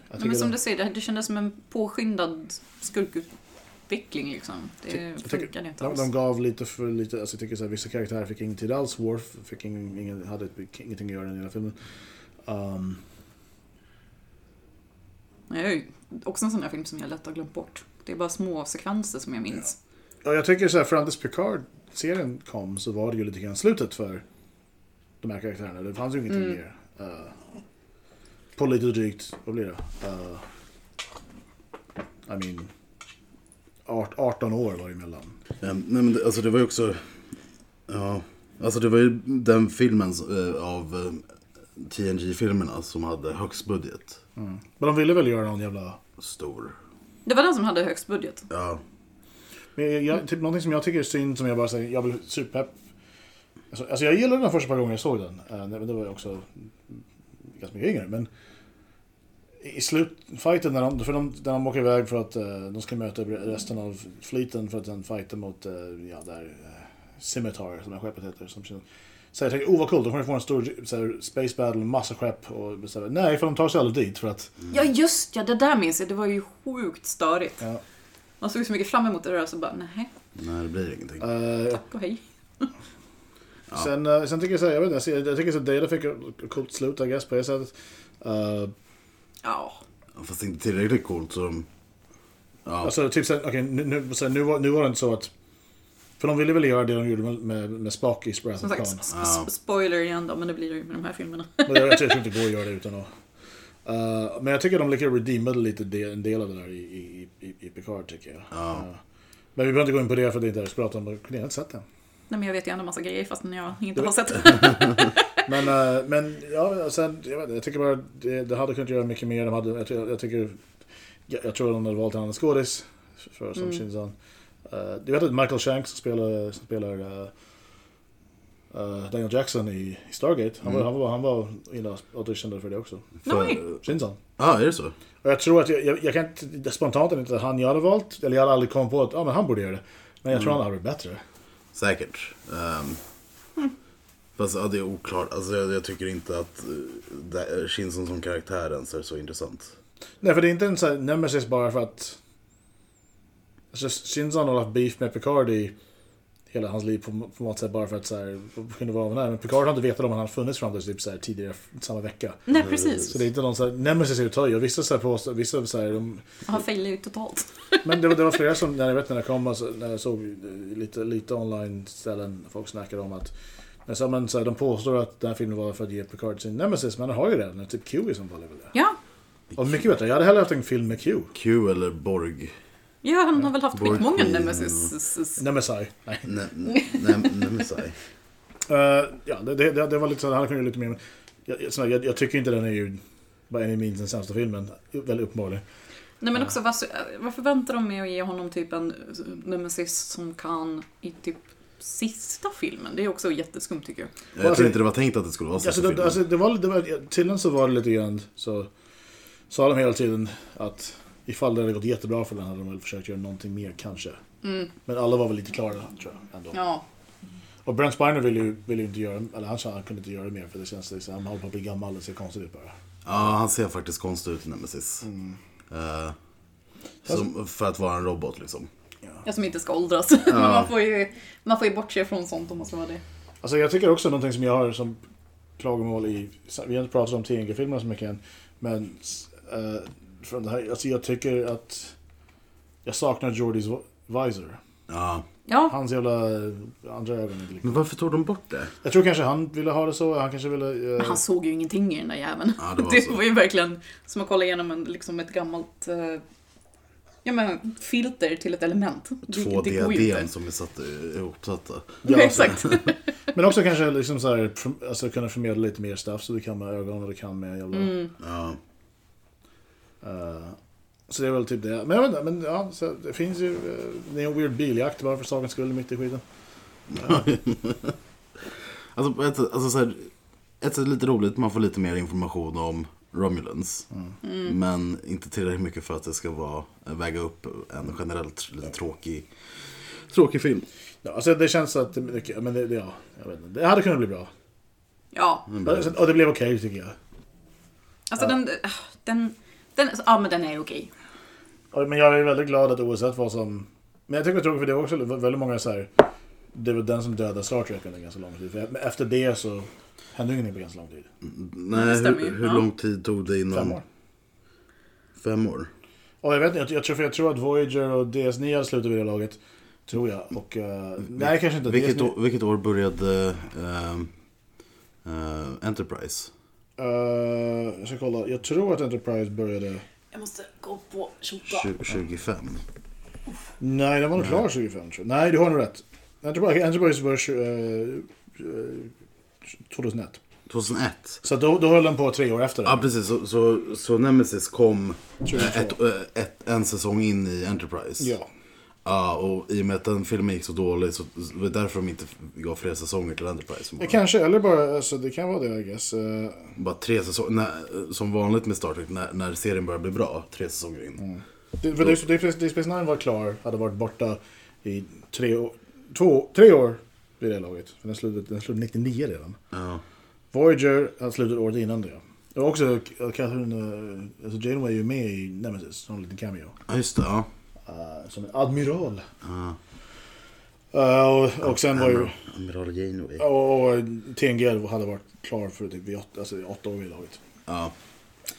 Jag tycker Men som de- du säger, det, det kändes som en påskyndad skurkutveckling liksom. Det funkade inte De, alls. de gav lite för lite, alltså jag tycker så här, vissa karaktärer fick ingen tid alls. Worf fick ingen, hade ingenting att göra i den hela filmen. Um, Det är ju också en sån här film som jag lätt har glömt bort. Det är bara små sekvenser som jag minns. Ja, jag tycker så här, fram tills Picard-serien kom så var det ju lite grann slutet för de här karaktärerna. Det fanns ju ingenting Mm. mer. Uh, på lite drygt, vad blir det? Uh, I mean, art, 18 år var det emellan. Ja, nej men det, alltså det var ju också... Ja, alltså det var ju den filmen eh, av TNG-filmerna som hade högst budget. Men de ville väl göra någon jävla... Stor. Det var den som hade högst budget. Ja, Men jag, jag, typ någonting som jag tycker är synd, som jag bara säger, jag blir superpepp. Alltså, alltså jag gillade den första par gånger jag såg den. Uh, men det var jag också ganska mycket yngre. Men i slutfighten när de, för de, när de åker iväg för att eh, de ska möta resten av fleeten för att sen fighta mot, uh, ja där, uh, Scimitar som det skeppet heter. Som, så jag tänkte, oh vad coolt, de kommer få en stor så här, space battle, massa skepp och så här, nej för de tar sig aldrig dit för att, Ja just ja, det där minns jag. Det var ju sjukt störigt. ja. Man såg så mycket fram emot det där och så bara nej, nej det blir ingenting. Eh, tack och hej. <laughs> Sen, eh, sen tycker jag så här, jag vet inte, jag, jag tycker så att Data fick ett coolt slut I guess på det sättet. Eh, Ja. Fast inte tillräckligt coolt så... Ja, Alltså typ såhär, okej nu, nu, så här, nu, var, nu var det inte så att... För de ville väl göra det de gjorde med, med, med Spock i Wrath Som sagt, Khan. s- Ja. s- spoiler igen då, men det blir det ju med de här filmerna. Men jag, jag tror inte det går att göra det utan att... Eh, men jag tycker de lyckades redeema lite del, en del av det där i, i, i, i Picard tycker jag. Ja. Eh, men vi behöver inte gå in på det för det är inte ens prata om det. Jag har inte sett den. Nej men jag vet ju ändå massa grejer fast jag inte har sett. <laughs> Men, eh, men ja, sen, jag, vet, jag tycker bara det, det hade kunnat göra mycket mer. De hade, jag, jag tycker... Jag, jag tror de hade valt en annan skådis för, som Mm. Shinzan. Uh, du vet att Michael Shanks spelar, som spelar eh, eh, Daniel Jackson i, i Stargate. Han var, han var, han var auditionad för det också. för... Nej. Shinzan. Ja, är det så? Och jag tror att jag, jag, jag kan inte, spontant inte att han jag hade valt, eller jag hade aldrig kommit på att ah, men han borde göra det. Men jag tror han hade varit bättre. Säkert. Um, Fast ja, det är oklart. Alltså, jag, jag tycker inte att eh, uh, Shinson som karaktär ens är så intressant. Nej, för det är inte en sån här nemesis bara för att... Alltså, Shinson har haft beef med Picard i hela hans liv på, på något sätt bara för att så här, kunna vara med. Men Picard har inte vetat om han har funnits fram till typ så här, tidigare samma vecka. Nej precis. Så det är inte någon så här, nemesis är i. Och vissa så här påstår, vissa så här, de, Han failar ju totalt. Men det var, det var flera som, <laughs> när jag vet när jag kom, alltså, när jag såg lite, lite online ställen, folk snackade om att men så, men, så här, de påstår att den här filmen var för att ge Picard sin nemesis, men han har ju redan typ Q i som fall är väl det. Ja. Och mycket bättre, jag hade hellre haft en film med Q. Q eller Borg. Ja, han har väl haft skitmånga nemesis. Nemesis. Nej. Ne, <laughs> ne, Nemesis. Uh, ja, det, det, det var lite så, kunnat göra lite mer. Jag, tycker inte den är ju by any means den sämsta filmen. Väldigt uppenbarligen. Nej men också varför, varför väntar de med att ge honom typ en nemesis som kan i typ sista filmen? Det är också jätteskumt tycker jag. Jag tror inte det var tänkt att det skulle vara så. Alltså, filmen. alltså, det var, det var, så var det lite grann så sa de hela tiden att ifall det hade gått jättebra för den hade de väl försökt göra någonting mer kanske. Men alla var väl lite klara tror jag ändå. Ja. Och Brent Spiner ville ju, ville ju inte göra, eller han sa han kunde inte göra det mer för det känns liksom, han håller på att bli gammal och ser konstigt ut bara. Ja, han ser faktiskt konstig ut i Nemesis. Eh, som, för att vara en robot liksom. Jag som inte ska åldras. <laughs> Men man, får ju, man får ju bortse från sånt om man ska vara det. Alltså jag tycker också någonting som jag har som klagomål i, vi har inte pratat om TNG-filmerna så mycket än, men eh, från det här, alltså jag tycker att jag saknar Jordys visor. Ja. Ja, Hans jävla eh, andra ögon är inte. Men varför tog de bort det? Jag tror kanske han ville ha det så, han kanske ville... eh, men han såg ju ingenting i den där jäveln. Ja, det var <laughs> det så. var ju verkligen som att kolla igenom en, liksom ett gammalt eh, ja, men, filter till ett element. Det, Två det går ju diadem inte. som är satta, ihopsatta. Ja, <laughs> Exakt. <laughs> Men också kanske liksom så här, alltså kunna förmedla lite mer stuff så du kan med ögonen och du kan med jävla... Mm. Ja. Eh, så det är väl typ det. Men jag vet inte, men ja, så det finns ju... eh, det är en weird biljakt bara för sakens skull mitt i skiten. <laughs> Alltså, på ett, alltså så här, ett sätt lite roligt, man får lite mer information om Romulans. Mm. Men inte tillräckligt mycket för att det ska vara, väga upp en generellt lite tråkig, tråkig film. Ja, alltså det känns att är men det, det, ja, jag vet inte. Det hade kunnat bli bra. Ja, Och det blev okej tycker jag. alltså den, den, den, ja men den är okej. Men jag är väldigt glad att OS1 var som... Men jag tycker det är tråkigt för det var också väldigt många så här. Det var den som dödade Star Trek under ganska lång tid. För efter det så hände ingenting på ganska lång tid. Nej, Det stämmer hur, ju, hur ja. lång tid tog det innan? Fem år. Fem år? Och jag vet inte, jag, jag, tror, för jag tror att Voyager och DS9 hade slutat vid det laget. Tror jag. Och... eh, nej, kanske inte. Vilket, DS9 år, vilket år började ehm, eh, Enterprise? Eh, jag ska kolla. Jag tror att Enterprise började... Jag måste gå på tjotta. Tju- 25? Nej, den var nog klar 25 tror jag. Nej, du har nog rätt. Enterprise, Enterprise var uh, 2001. 2001? Så då, då höll den på tre år efter Ja det. precis, så, så, så Nemesis kom 2002. ett, eh, ett, en säsong in i Enterprise. Ja. Ja, och i och med att den filmen gick så dåligt så det var därför de inte gav fler säsonger till Enterprise. Det Bara, kanske, eller bara, alltså det kan vara det I guess. Eh, bara tre säsonger, när, som vanligt med Star Trek, när, när serien börjar bli bra, tre säsonger in. det, för Deep Space Nine var klar, hade varit borta i tre år, två, tre år vid det laget. För den slutade, den slutade 99 redan. Ja. Voyager hade slutat året innan det. Och också Catherine, eh, alltså Janeway är ju med i Nemesis, som en liten cameo. ja, just det. Ja. Eh, som en admiral. Ja. Eh, och, och sen var ju... Amiral Janeway. Och, och TNG hade varit klar för typ vid åtta, alltså åtta år vid laget. Ja.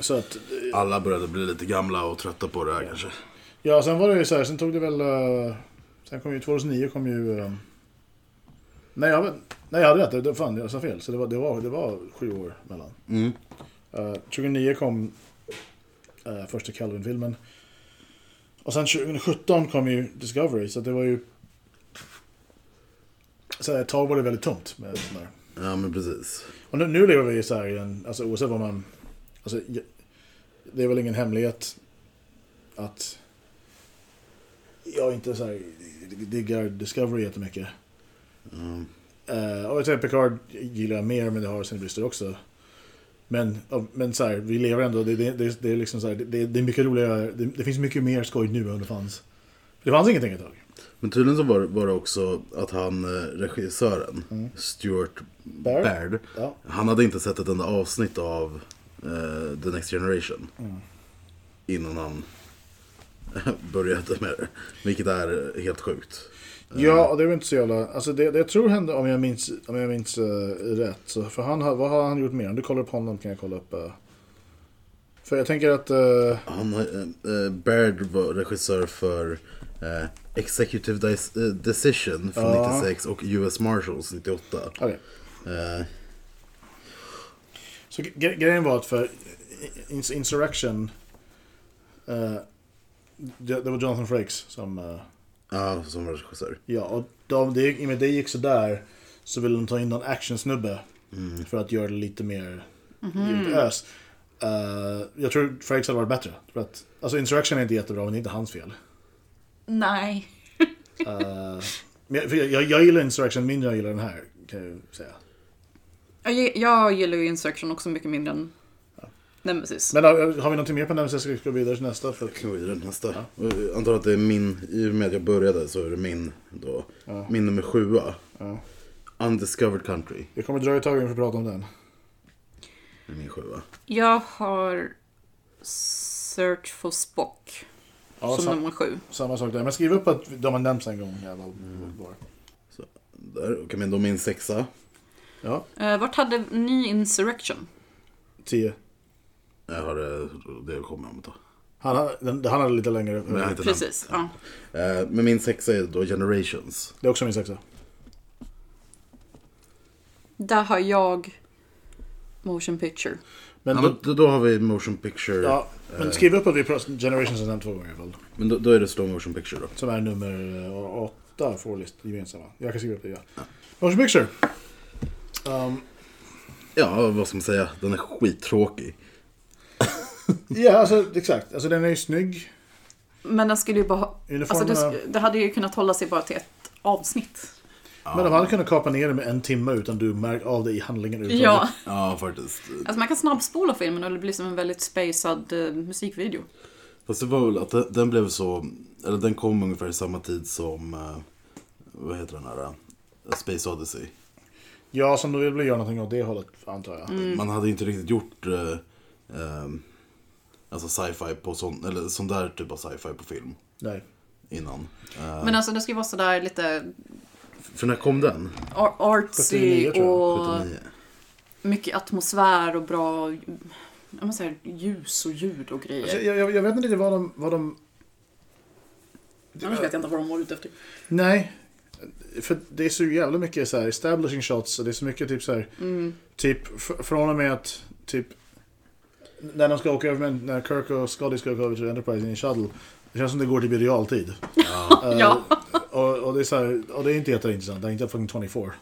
Så att, eh, Alla började bli lite gamla och trötta på det här kanske. ja sen var det ju så här, sen tog det väl... eh, sen kom ju 2009 kom ju... eh, nej, jag, nej, jag hade rätt. Det, det, fan, jag sa fel. Så det var, det var, det var sju år mellan. Mm. Uh, 2009 kom uh, första Calvin-filmen. Och sen 2017 kom ju Discovery, så det var ju... Så här, ett tag var det väldigt tomt med sån där. Ja men precis. Och nu, nu lever vi så här i en, alltså oavsett vad man... Alltså, det är väl ingen hemlighet att jag inte så här diggar Discovery jättemycket. Mm. Uh, och jag säger Picard gillar jag mer, men det har sina brister också. Men, men så här, vi lever ändå, det, det, det, det är liksom så här, det, det är mycket roligare, det, finns mycket mer skoj nu än det fanns. Det fanns ingenting ett tag. Men tydligen så var, var det också att han, eh, regissören, Stuart Baird? Baird, Ja. han hade inte sett ett enda avsnitt av eh, The Next Generation. Innan han <laughs> började med det. Vilket är helt sjukt. Ja, och det är väl inte så jävla... Alltså det, det jag tror hände, om jag minns, om jag minns eh, rätt, så för han, har- vad har han gjort mer? Om du kollar upp honom kan jag kolla upp... eh. för jag tänker att... eh, Han, eh, Baird var regissör för Executive Decision från Ja. 96 och US Marshals 98. Okej. Eh, Så gre- grejen var att för Ins- Insurrection... det, det var Jonathan Frakes som... Ja, som var regissör. ja, och de, det, i och med det gick sådär så ville de ta in någon actionsnubbe för att göra det lite mer mm ös. Eh, jag tror Frakes hade varit bättre. För att, alltså Insurrection är inte jättebra, men det är inte hans fel. Nej. Eh, men jag, jag, jag gillar Insurrection mindre än jag gillar den här, kan jag säga. Jag, jag gillar ju Insurrection också mycket mindre än Nemesis. Men har, har vi någonting mer på den så ska vi gå vidare till nästa. För, Kan gå vidare till nästa. Jag antar att det är min, i och med att jag började så är det min då. Min nummer sjua. Ja. Undiscovered Country. det kommer dröja ett tag innan vi får prata om den. är min sjua. Jag har Search for Spock Ja, som sam- nummer sju. Samma sak där. Men skriv upp att de har nämnts en gång. Jävlar, var. Så, där. Okej, men då min sexa. Ja, Uh, vart hade ni Insurrection? 10. Jag har det, det kommer jag att ta. Han, har- den- han hade lite längre. Men jag har inte Precis, ja. Eh, men min sexa är då Generations. Det är också min sexa. Där har jag Motion Picture. Men, Ja, då, men då, då har vi motion picture. ja, men skriv upp att vi pratar Generations har nämnt två gånger i alla fall. Men då, då är det slow motion picture då. Som är nummer eh, åtta på vår list gemensamma. Jag kan skriva upp det, ja. Motion Picture. Um, Ja, vad ska man säga? Den är skittråkig. Ja, alltså exakt. Alltså den är ju snygg. Men den skulle ju bara... Alltså Uniformerna- det, det hade ju kunnat hålla sig bara till ett avsnitt. Men de hade kunnat kapa ner det med en timme utan du märkt av det i handlingen. Ja. överhuvudtaget. Ja, faktiskt. Alltså man kan snabbspola filmen och det blir som en väldigt spacad eh, musikvideo. Fast det var väl att den, den blev så, eller den kom ungefär i samma tid som, eh, vad heter den här, eh, Space Odyssey. Ja, som de vill göra någonting åt det hållet, antar jag. Man hade inte riktigt gjort eh, eh, alltså sci-fi på sån, eller sån där typ av sci-fi på film Nej. innan. Eh, Men alltså det ska ju vara sådär lite för när kom den? ar- artsy 79 tror jag. och 79? mycket atmosfär och bra ja, men så här, ljus och ljud och grejer. Alltså, jag, jag, jag vet inte riktigt vad de... Vad de Annars vet jag inte vad de var ute efter. nej. För det är så jävla mycket så här establishing shots och det är så mycket typ så här... Typ fr- från och med att typ... När de ska åka över när Kirk och Scotty ska åka över till Enterprise i en shuttle. Det känns som det går typ i realtid. <laughs> Eh, Ja. och, och, det är så här, och det är inte jätteintressant. Det är inte fucking 24. Nej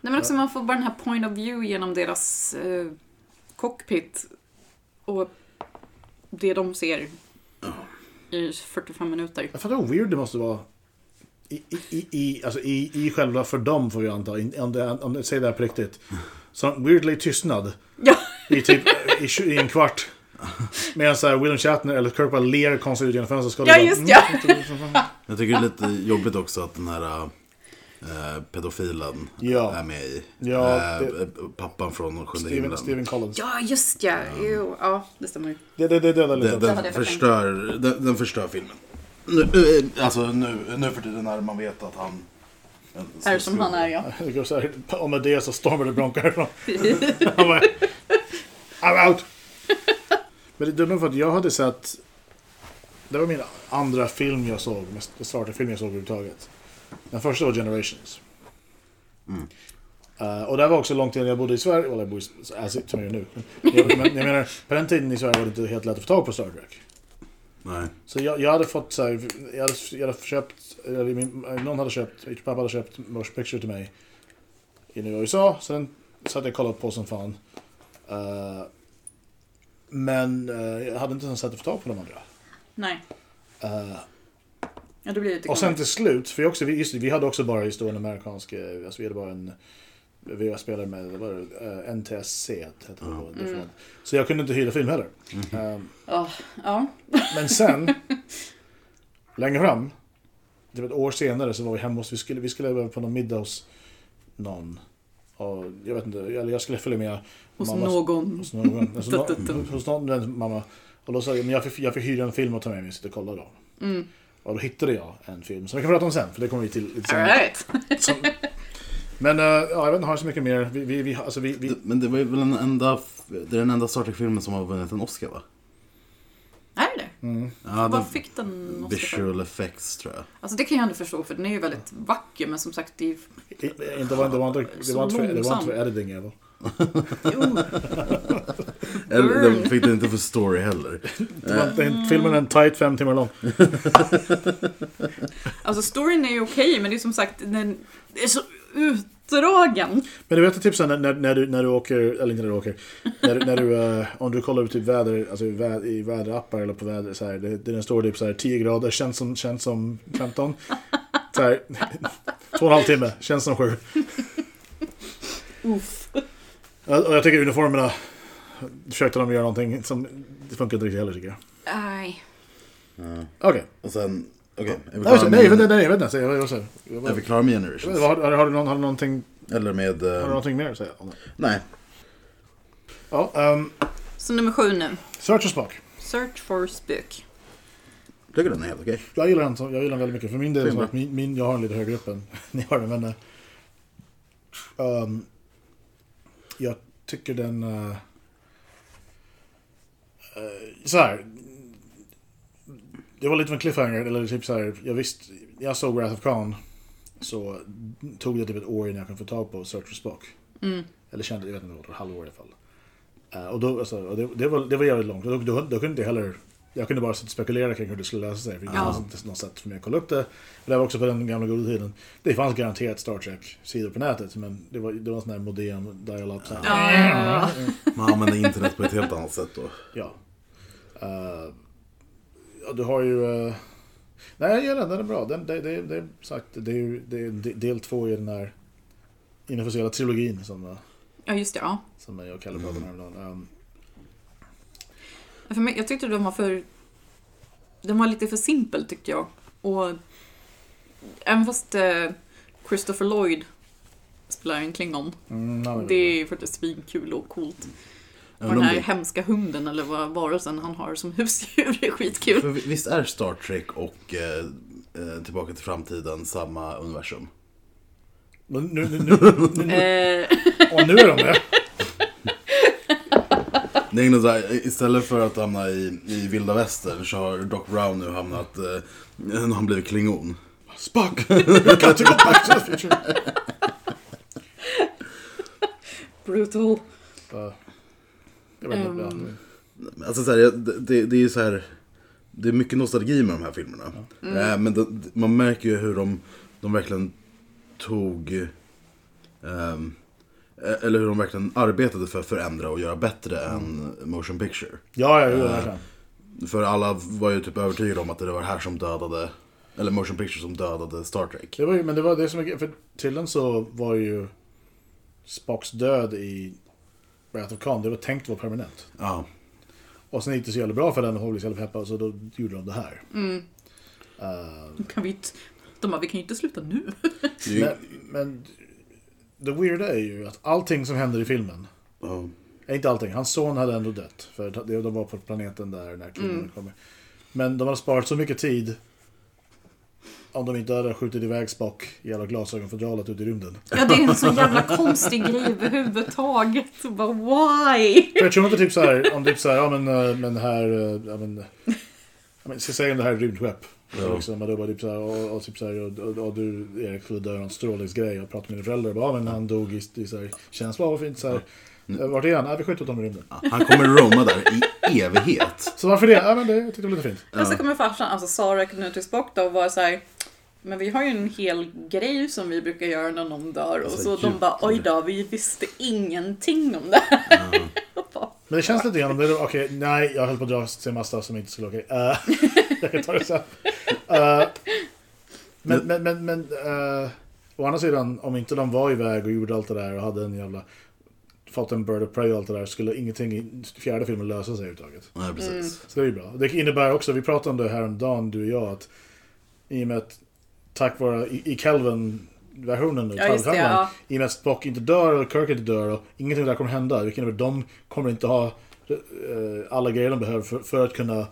men också man får bara den här point of view genom deras eh, cockpit. Och det de ser i 45 minuter. Jag fattar hur weird det måste vara. I, i, i, i, alltså i, i själva för dem får vi anta. In- Om det, om det säger det här på riktigt. Så weirdly tystnad. Ja, I typ i, i en kvart. Medan så här William Shatner eller Kirk bara ler konstigt ut genom fönstret. Ska ja bara- just ja. <laughs> Jag tycker det är lite jobbigt också att den här eh, pedofilen Ja. är med i. Ja, eh, det- eh, pappan från Sjunde Steven, himlen. Steven Collins. Ja, just ja. Jo, ja, det stämmer ju. Det, det, det dödar lite. Den, den, förstör, den, den förstör filmen. Nu, alltså nu, nu för tiden när man vet att han... Är som han är ja. <laughs> Om med det så stormar det Bronco härifrån. <laughs> Han bara, I'm out! Men det dumma för att jag hade sett... Det var min andra film jag såg, mest Star Trek-film jag såg överhuvudtaget. Den första var Generations. Eh, och det var också långt innan jag bodde i Sverige, eller jag bor i, alltså, som jag gör nu. Men jag, men jag menar, på den tiden i Sverige var det inte helt lätt att få tag på Star Trek. Nej. Så jag, jag hade fått så här, jag hade, jag hade köpt, eller min, någon hade köpt, min pappa hade köpt Motion Picture till mig i USA. Sen satt jag och kollade på som fan. Eh, men eh, jag hade inte ens sätt att få tag på de andra. Nej. Eh, Ja, det blir lite och sen till slut, för vi, också, vi, just, vi hade också bara just då en amerikansk, alltså vi hade bara en VHS-spelare med vad var det, uh, NTSC hette det då. därifrån. Så jag kunde inte hyra film heller. Eh, Ja, ja. <laughs> Men sen, längre fram, typ ett år senare så var vi hemma hos, vi skulle, vi skulle på någon middag hos någon. Och jag vet inte, eller jag skulle följa med Hos mammas- någon. Hos någon, alltså, <laughs> nå- hos någon mamma. Och då sa jag, men jag fick, jag fick hyra en film och ta med mig och sitta och kolla då. Mm. Och då hittade jag en film som vi kan prata om sen, för det kommer vi till lite senare. Alright. Som- Men uh, ja, jag vet inte, har så mycket mer. Vi, vi, vi, alltså, vi, vi, Men det var ju väl den enda, det är den enda Star Trek-filmen som har vunnit en Oscar va? Är det det? Mm. Ja, Vad fick den Oscar för? Visual effects tror jag. Alltså det kan jag ändå förstå för den är ju väldigt vacker men som sagt det är ju... i- inte, var, det, var inte, det, var inte för, det var inte för editing fall. Jo. <laughs> Eller den fick den inte för story heller. <laughs> Det var inte, filmen är en tight fem timmar lång. <laughs> Alltså storyn är ju okej men det är som sagt den är så utdragen. Men du vet typ så här, när, när, du, när du åker, eller inte när du åker, när, du- när du, eh, om du kollar upp typ väder, alltså i vä, i väderappar eller på väder så här, det, det den står typ så här 10 grader, känns som, känns som 15. Så här, <laughs> två och en halv timme, känns som sju. Uff. Och jag tycker uniformerna försökte de göra någonting som, det funkar inte riktigt heller tycker jag. Nej. Okej. Och sen, okej. är vi Nej, nej, nej, nej, jag vet inte. Jag, jag, jag, Är vi klara med Generations? har, har, har, du någon, har, du någonting, Eller med... har du eh, någonting mer att säga? Nej. Ja, um, Så nummer sju nu. Search och Spock. Search for Spook. Tycker den är helt okej. Jag gillar den, jag gillar den väldigt mycket. För min del, att min, min, jag har den lite högre upp än <laughs> ni har den. Men, ehm, jag tycker den... Uh, uh, så här. Det var lite av en cliffhanger. Eller typ så här, jag visste... Jag såg Wrath of Khan. Så tog det typ ett år innan jag kunde få tag på Search for Spock. Mm. Eller kände, jag vet inte, ett halvår i alla fall. Eh, och då, alltså, och det, det, var, det var jävligt långt. Och Då, då, då kunde inte jag heller... Jag kunde bara spekulera kring hur det skulle lösa sig. För det Ja. fanns inte något sätt för mig att kolla upp det. Och det var också på den gamla goda tiden. Det fanns garanterat Star Trek-sidor på nätet. Men det var, det var en sån här modem dial-up. så här. Ja. Man använder internet på ett helt annat sätt då. Ja. Eh, ja, du har ju... eh, nej, jag gillar den. Den är bra. Den, det, det, det är sagt, det är ju det är de- del två i den här inofficiella trilogin som, eh, ja, just det. Ja. som jag och Kalle pratade om häromdagen. Um, För mig, jag tyckte den var för... Den var lite för simpel tyckte jag. Och även fast eh, Christopher Lloyd spelar en klingon. mm, Det är faktiskt svinkul och coolt. Och den här det, hemska hunden eller vad varelsen han har som husdjur är skitkul. för visst är Star Trek och eh, eh, Tillbaka till framtiden samma universum? Nu, nu, nu, nu, nu, Eh, och nu är de det. Det är nog så här, istället för att hamna i, i vilda västern så har Doc Brown nu hamnat, eh, nu har han blivit klingon. Spock! Brutal. Ja. Jag vet inte. Ehm. ja. Alltså så här, det, det, är ju så här, det är mycket nostalgi med de här filmerna. Eh, men det, man märker ju hur de, de verkligen tog, eh, eller hur de verkligen arbetade för att förändra och göra bättre än motion picture. Ja, ja, jo, verkligen. För alla var ju typ övertygade om att det var det här som dödade, eller motion picture som dödade Star Trek. Det var ju, men det var det som för tydligen så var ju Spocks död i Wrath of Khan, det var tänkt att vara permanent. Ja. Och sen gick det så jävla bra för den och så jävla peppad så då gjorde de det här. Eh, Kan vi inte... De bara, vi kan ju inte sluta nu. <laughs> Är men, men det weirda är ju att allting som händer i filmen, ja. eh, inte allting, hans son hade ändå dött. För det- de var på planeten där när kvinnorna kommer. Men de hade sparat så mycket tid om de inte hade skjutit iväg Spock i alla glasögonfodralet ut i rymden. Ja, det är en så jävla konstig grej överhuvudtaget. Bara, why? För jag tror inte typ så här, om typ så här, ja men, eh, men här, eh, ja men, ja, men ska säga om det här är rymdskepp. Ja. Liksom, och då bara typ så här, och, och typ så här, och, och, och du Erik skulle dö av en strålningsgrej och prata med dina föräldrar. Bara, ja men han dog i, i så här, känsla av fint så här. "Eh, Vart är han? Ja, vi skjuter honom i rymden. Han kommer roama där i evighet. Så varför det? Ja men det jag tyckte det var lite fint. Men så kommer farsan, alltså Sarek nu till Spock då och var så här. Men vi har ju en hel grej som vi brukar göra när någon dör. Och Alltså, så de bara, oj då, vi visste ingenting om det här. <laughs> Bara, Men det känns lite grann, om det är- okej, nej jag höll på att dra till massa som inte skulle okej. Eh, <laughs> jag kan ta det sen. Eh, men, men, men, men eh, å andra sidan, om inte de var iväg och gjorde allt det där och hade en jävla fått en bird of prey och allt det där skulle ingenting i fjärde filmen lösa sig överhuvudtaget. Nej, precis. Så det är ju bra. Det innebär också, vi pratade om det här om dagen du och jag, att i och med att tack vare, i, i Calvin-versionen nu, Ja, det, Calvin, ja. i och med att Spock inte dör och Kirk inte dör och ingenting där kommer hända, vilket innebär att de kommer inte ha eh, alla grejer de behöver för, för att kunna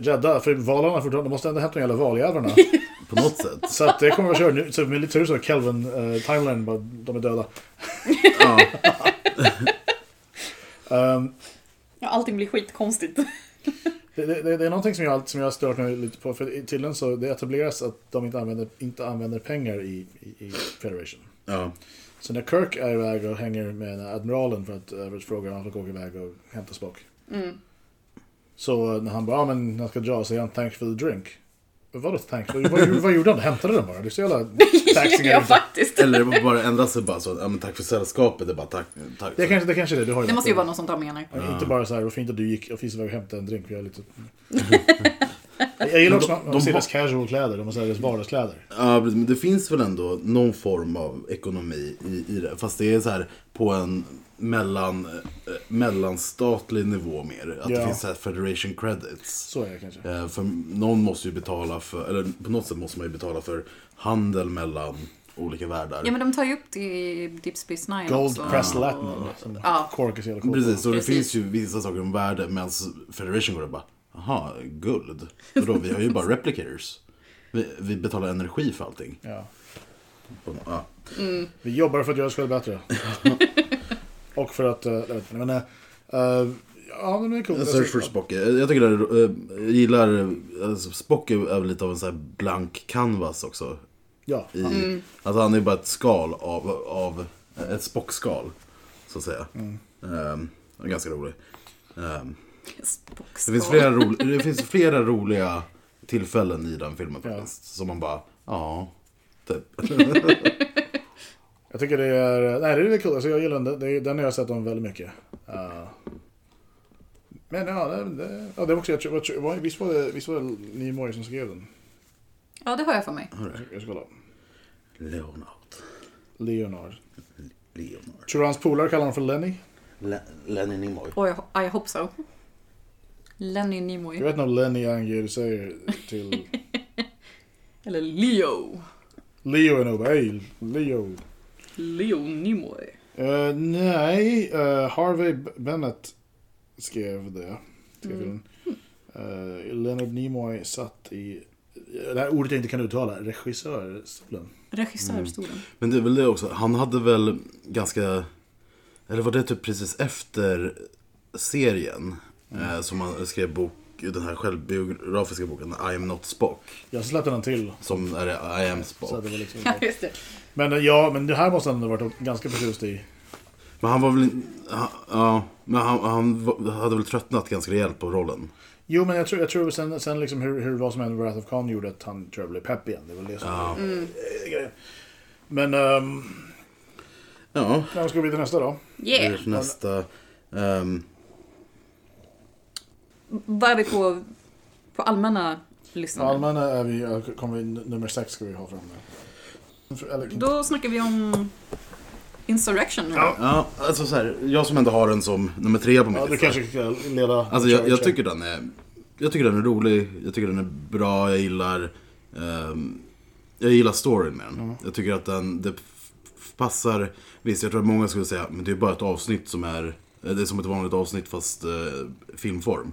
rädda, för valarna fortfarande, de måste ändå hämta de jävla valjävlarna. <laughs> På något sätt. så att det kommer att köra nu, så med lite tur så är Kelvin, uh, timeline, bara, de är döda. Ja. <laughs> Um, ja, allting blir skitkonstigt. Det, det, det är någonting som jag, som jag har stört mig lite på. För tydligen så det etableras att de inte använder, inte använder pengar i, i, i Federation. Ja. Så när Kirk är iväg och hänger med admiralen för att Everett frågar om han får gå iväg och hämta Spock. Så när han bara, ja men han ska dra, säger han thanks for the drink. Vadå thanks? Vad, vad, vad gjorde han? Hämtade den bara? Det är så jävla taxing. <laughs> ja, faktiskt. Eller det var bara ändra sig bara så, ja men tack för sällskapet, det är bara tack. tack det, kanske, det kanske är det, du har Det måste ju vara något sånt han menar. Ja, Inte bara så här, vad fint att du gick och fick iväg och hämtade en drink. För jag, är lite... <laughs> jag gillar också de- när man ser de deras casual kläder, de har deras vardagskläder. Ja, precis, men det finns väl ändå någon form av ekonomi i, i det. Fast det är så här på en mellan, eh, mellanstatlig nivå mer. Att Ja. det finns så här federation credits. Så är det kanske. Eh, För någon måste ju betala för, eller på något sätt måste man ju betala för handel mellan olika världar. Ja, men de tar ju upp det i Deep Space Nine Gold också. Press Och- Latin. Som Ja. Cool. Precis, så det Precis. finns ju vissa saker om värde medan Federation går och bara Jaha, guld. Vadå, vi har ju bara replicators. Vi, vi betalar energi för allting. Ja. Ja. Vi jobbar för att göra oss själva bättre. <laughs> och för att... Uh, jag vet inte, men... Uh, ja, men det är coolt. Search for Spock. Jag tycker det är, eh, jag gillar, alltså Spock är väl lite av en sån här blank canvas också. Ja. I, Alltså han är bara ett skal av, av ett Spock-skal. Så att säga. Ehm, ganska rolig. Ehm, det, finns flera ro, det finns flera roliga tillfällen i den filmen faktiskt. Som man bara, ja. Typ. Jag tycker det är... Nej, det är kul. Alltså, jag gillar den. Den har jag sett om väldigt mycket. Uh, men ja, det, det, ja, det var också... Jag, var- visst var det, visst var det Nimoy som skrev den? Ja, det har jag för mig. Jag ska, jag ska kolla. Leonard. Leonard. Leonard. Tror du hans polare kallar honom för Lenny? Le, Lenny Nimoy. Jag, I hope so. Lenny Jag Nimoy. vet inte om Lenny anger säger till... <laughs> Eller Leo. Leo är nog bara, Leo. Leo Nimoy. Eh, nej, eh, Harvey Bennett skrev det. Skrev den. Eh, Leonard Nimoy satt i, det här ordet jag inte kan uttala, regissörstolen. Regissörstolen. Men det är väl det också, han hade väl ganska... Eller var det typ precis efter serien. Eh, som han skrev bok, den här självbiografiska boken, I am not Spock. Jag släppte den till. Som är I am Så Spock. det var liksom... Ja, just det. Men eh, ja, men det här måste han ha varit ganska förtjust i. Men han var väl han, Ja, men han, han var- hade väl tröttnat ganska rejält på rollen. Jo, men jag tror, jag tror sen, sen liksom hur, hur vad som hände med Wrath of Khan gjorde att han tror jag blev pepp igen. Det var det som Ja. Eh, grejen. Men, um, Ja, när ska vi till nästa då? Yeah. det är nästa... ehm, Vad är vi på, på allmänna listan? Allmänna är vi, kommer vi, nummer sex ska vi ha fram där. Eller, Då snackar vi om Insurrection nu. Ja. ja, alltså så här, jag som ändå har den som nummer tre på min ja, du lista. kanske ska leda... Alltså jag, jag tycker den är... Jag tycker den är rolig, jag tycker den är bra, jag gillar... ehm, jag gillar storyn med den. Jag tycker att den, det passar... Visst, jag tror att många skulle säga men det är bara ett avsnitt som är... eh, Det är som ett vanligt avsnitt fast eh, filmform.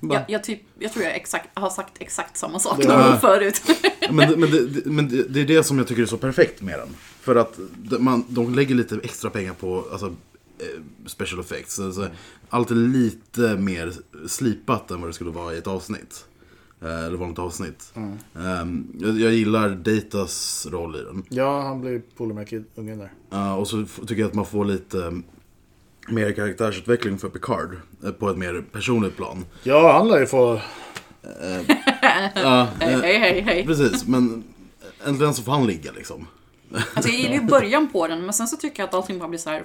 Jag, jag, typ, jag tror jag exakt, har sagt exakt samma sak Det någon förut. Men, det- men, det, det- men det, det är det som jag tycker är så perfekt med den. För att de- man, de lägger lite extra pengar på alltså, eh, special effects. Alltså, allt är lite mer slipat än vad det skulle vara i ett avsnitt. Eh, eller vanligt avsnitt. Ehm, jag, jag gillar Datas roll i den. Ja, han blir polare med kid- ungen där. Ja, och så tycker jag att man får lite mer karaktärsutveckling för Picard. eh, På ett mer personligt plan. Ja, han lär ju få... <laughs> Ja, hej, eh, hej, hej, hej. precis. Men äntligen så får han ligga liksom. Alltså jag gillar ju början på den, men sen så tycker jag att allting bara blir så här.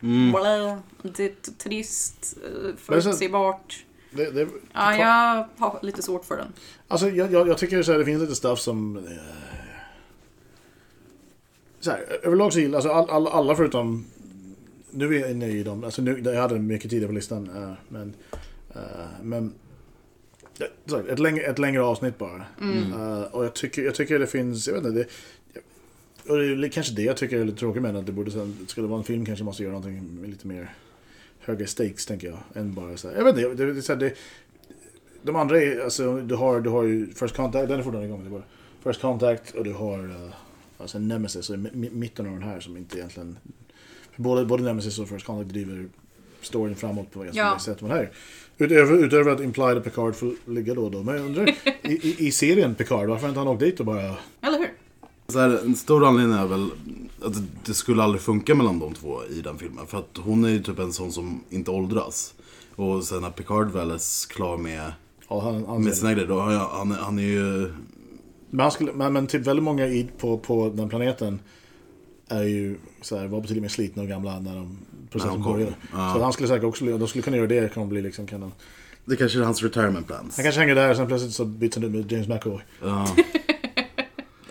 blä, Det är trist, eh, förutsägbart. Det, det, Ja, jag har lite svårt för den. Alltså jag, jag, jag tycker så här, det finns lite stuff som... Eh, så här, överlag så gillar alltså all, all, alla förutom... Nu är vi inne i dem, alltså nu, jag hade mycket tidigare på listan. Eh, men... Eh, men ett, längre, ett längre avsnitt bara. Eh, och jag tycker, jag tycker det finns, jag vet inte, det, och det är kanske det jag tycker är lite tråkigt med att det borde, skulle det vara en film kanske måste göra någonting med lite mer högre stakes tänker jag. Än bara så här, jag vet inte, det, det, här, det, de andra är, alltså du har, du har ju First Contact, den är fortfarande igång. Det bara First Contact och du har uh, alltså Nemesis, i mi- mitten av den här som inte egentligen... Både, både Nemesis och First Contact driver storyn framåt på ganska Ja. sätt. Men här, utöver, utöver att Implied och Picard får ligga då och då. Men jag undrar, <laughs> i, i, i serien Picard, varför inte han åkt dit och bara... Eller hur? Så här, en stor anledning är väl att det skulle aldrig funka mellan de två i den filmen. För att hon är ju typ en sån som inte åldras. Och sen när Picard väl är klar med, Ja, han, han, med sina grejer, då jag, han, han är ju... men, han skulle, men, men typ väldigt många i, på, på den planeten är ju så här, var betydligt mer slitna och gamla när de processen kom. började. Ja. Så han skulle säkert också, de skulle kunna göra det, kan bli liksom, kan han, Det kanske är hans retirement plans. han kanske hänger där och sen plötsligt så byts han ut med James McAvoy. Ja. <laughs>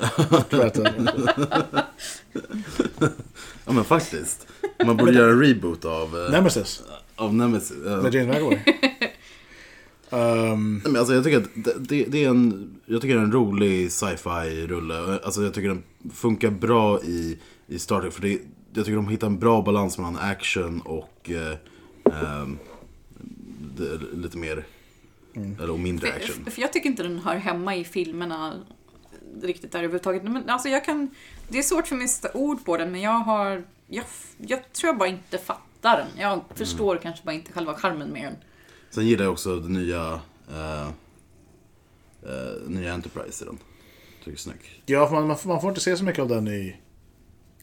<laughs> Ja men faktiskt. Man borde göra en reboot av, eh, Nemesis av Nemesis. Ja. med James McAvoy. <laughs> um, Men alltså jag tycker att det, det, det är en, jag tycker det är en rolig sci-fi rulle. Alltså jag tycker den funkar bra i, i Star Trek. För det, jag tycker de hittar en bra balans mellan action och eh, ehm, det, lite mer, eller och mindre action. För, för jag tycker inte den hör hemma i filmerna riktigt där överhuvudtaget. Men alltså jag kan, det är svårt för mig att sätta ord på den, men jag har... Jag, jag tror jag bara inte fattar den. Jag förstår kanske bara inte själva charmen med den. Sen gillar jag också den nya, eh, eh, nya Enterprise i den. Tycker det är snygg. ja, för man, man, får- man får inte se så mycket av den i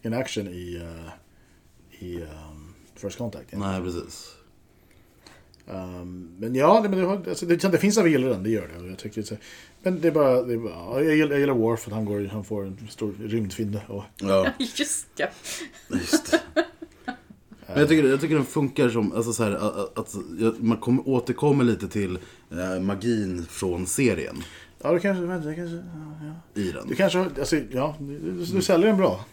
in action i, uh, i um, First Contact. Nej, precis. Um, men ja, det, men det, har- alltså, det, det finns gillar den, det gör det. Jag tycker, så, men det är bara, det är bara ja, jag, gillar, jag gillar Worf, för att han, går, han får en stor rymdfinne. Och, Ja. <laughs> Just ja. Just det. Men jag tycker, jag tycker den funkar som, alltså så här, att, att man kommer, återkommer lite till eh, magin från serien ja, du kanske, vänta, kanske, ja, ja. i den. Du kanske, alltså, ja, du, du, du säljer den bra.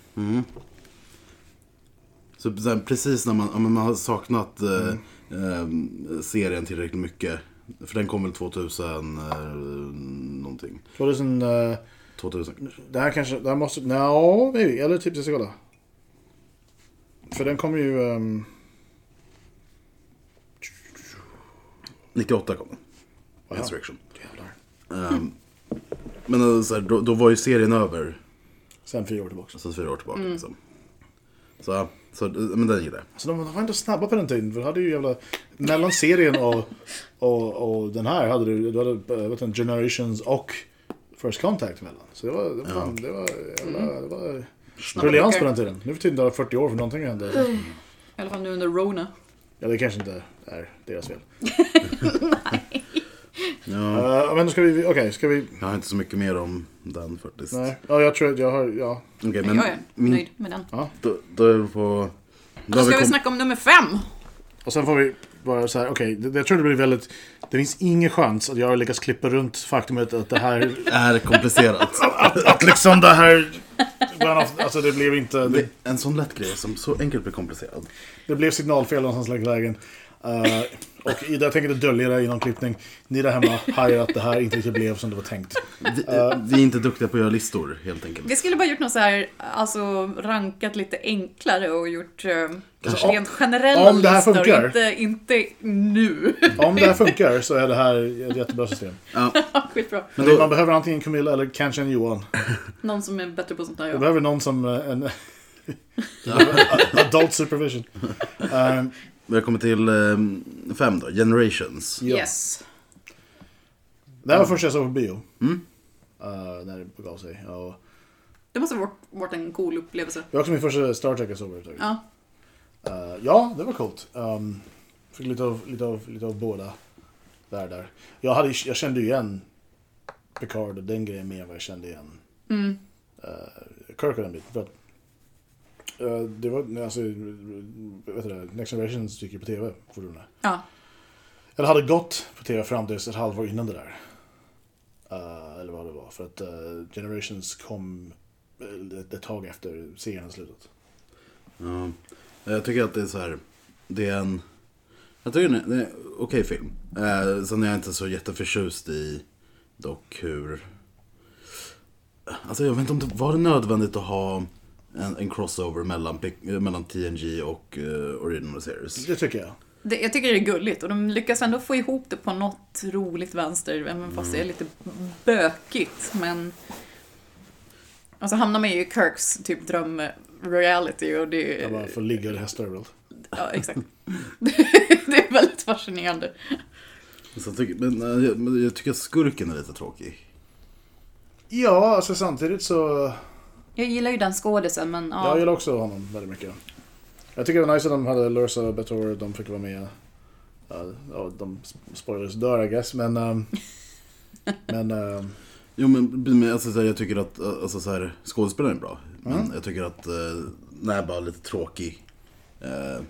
Så, så här, precis när man, man har saknat eh, eh, serien tillräckligt mycket. För den kom väl 2000 eh, någonting. 2000, uh, 2000. det här kanske, det här måste, no, maybe, eller typ, jag ska kolla. För den kommer ju... Um, 98 kom den. Wow. Insurrection. Ehm, men eh, så här, då, då var ju serien över Sen fyra år tillbaka. sen fyra år tillbaka. Liksom. Så, så men den gillar jag. Så de var ändå snabba på den tiden. För du hade ju jävla... Mellan serien och, och, och den här hade du, du hade, äh, vet du, Generations och First Contact mellan. Så det var... Det var, fan, det var, jävla, det var briljans på den tiden. Nu för tiden tar det 40 år för någonting hände. I alla fall nu under Rona. Ja, det kanske inte är deras fel. <laughs> Ja, Uh, men då ska vi... Okej, ska vi... jag har inte så mycket mer om den faktiskt. Nej. Ja, jag tror att jag har... Ja. Okej, Men jag är nöjd med den. då, då är vi på... Då Då vi ska vi kom, snacka om nummer fem. Och sen får vi bara så här, okej, det- jag tror det blir väldigt... Det finns ingen chans att jag har lyckats klippa runt faktumet att det här... <laughs> är komplicerat. <laughs> att liksom det här... Alltså det blev inte... Det en sån lätt grej som så enkelt blir komplicerad. det blev signalfel någonstans längs vägen. Uh, och jag tänker inte dölja det i någon klippning. Ni där hemma hajar att det här inte riktigt blev som det var tänkt. Vi, vi är inte duktiga på att göra listor helt enkelt. Vi skulle bara gjort något så här, alltså rankat lite enklare och gjort eh, Kanske. rent generella Om det här listor, funkar. inte, inte nu. Om det här funkar så är det här ett jättebra system. <laughs> Skitbra. Men då- man behöver antingen Camilla eller kanske en Johan. Någon som är bättre på sånt. Jag Ja. behöver någon som... eh, En, <laughs> adult supervision. Um, Vi har kommit till eh, fem då, Generations. ja. Yes. Det här var första jag såg på bio. Mm. Uh, när det begav sig. Och Det måste ha varit, varit en cool upplevelse. det var också min första Star Trek jag såg överhuvudtaget. Ja. Uh, ja, det var coolt. Um, fick lite av, lite, av, lite av båda världar. Jag, hade, jag kände ju igen Picard och den grejen mer än vad jag kände igen Mm. uh, Kirk och den biten. Uh, det var, alltså, vet du det, Next Generations gick ju på tv fortfarande. Ja. Eller hade gått på tv fram till ett halvår innan det där. Uh, eller vad det var. För att uh, Generations kom ett, ett tag efter serien hade slutat. Ja. Jag tycker att det är så här. Det är en... Jag tycker det är en okej film. Eh, sen är jag inte så jätteförtjust i dock hur... Alltså jag vet inte om det var det nödvändigt att ha en, en crossover mellan, eh, mellan TNG och uh, Original Series. Det tycker jag. Det, jag tycker det är gulligt och de lyckas ändå få ihop det på något roligt vänster, även fast det är lite bökigt. Men... Och så hamnar man ju i Kirks typ dröm-reality och det... Jag bara får ligga i hästar överallt. Ja, exakt. <laughs> det är väldigt fascinerande. Så jag, tycker, men, eh, jag, men jag tycker att skurken är lite tråkig. Ja, alltså samtidigt så... Jag gillar ju den skådisen, men Jag ja. gillar också honom väldigt mycket. Jag tycker det var nice att de hade Lursa Betor, de fick vara med. Ja, de spoilers dör I guess, men... ehm, <laughs> men... ehm, Jo men, men alltså, så här, jag tycker att alltså, så här, skådespelaren är bra. Men Mm. jag tycker att eh, det är bara lite tråkig. Eh,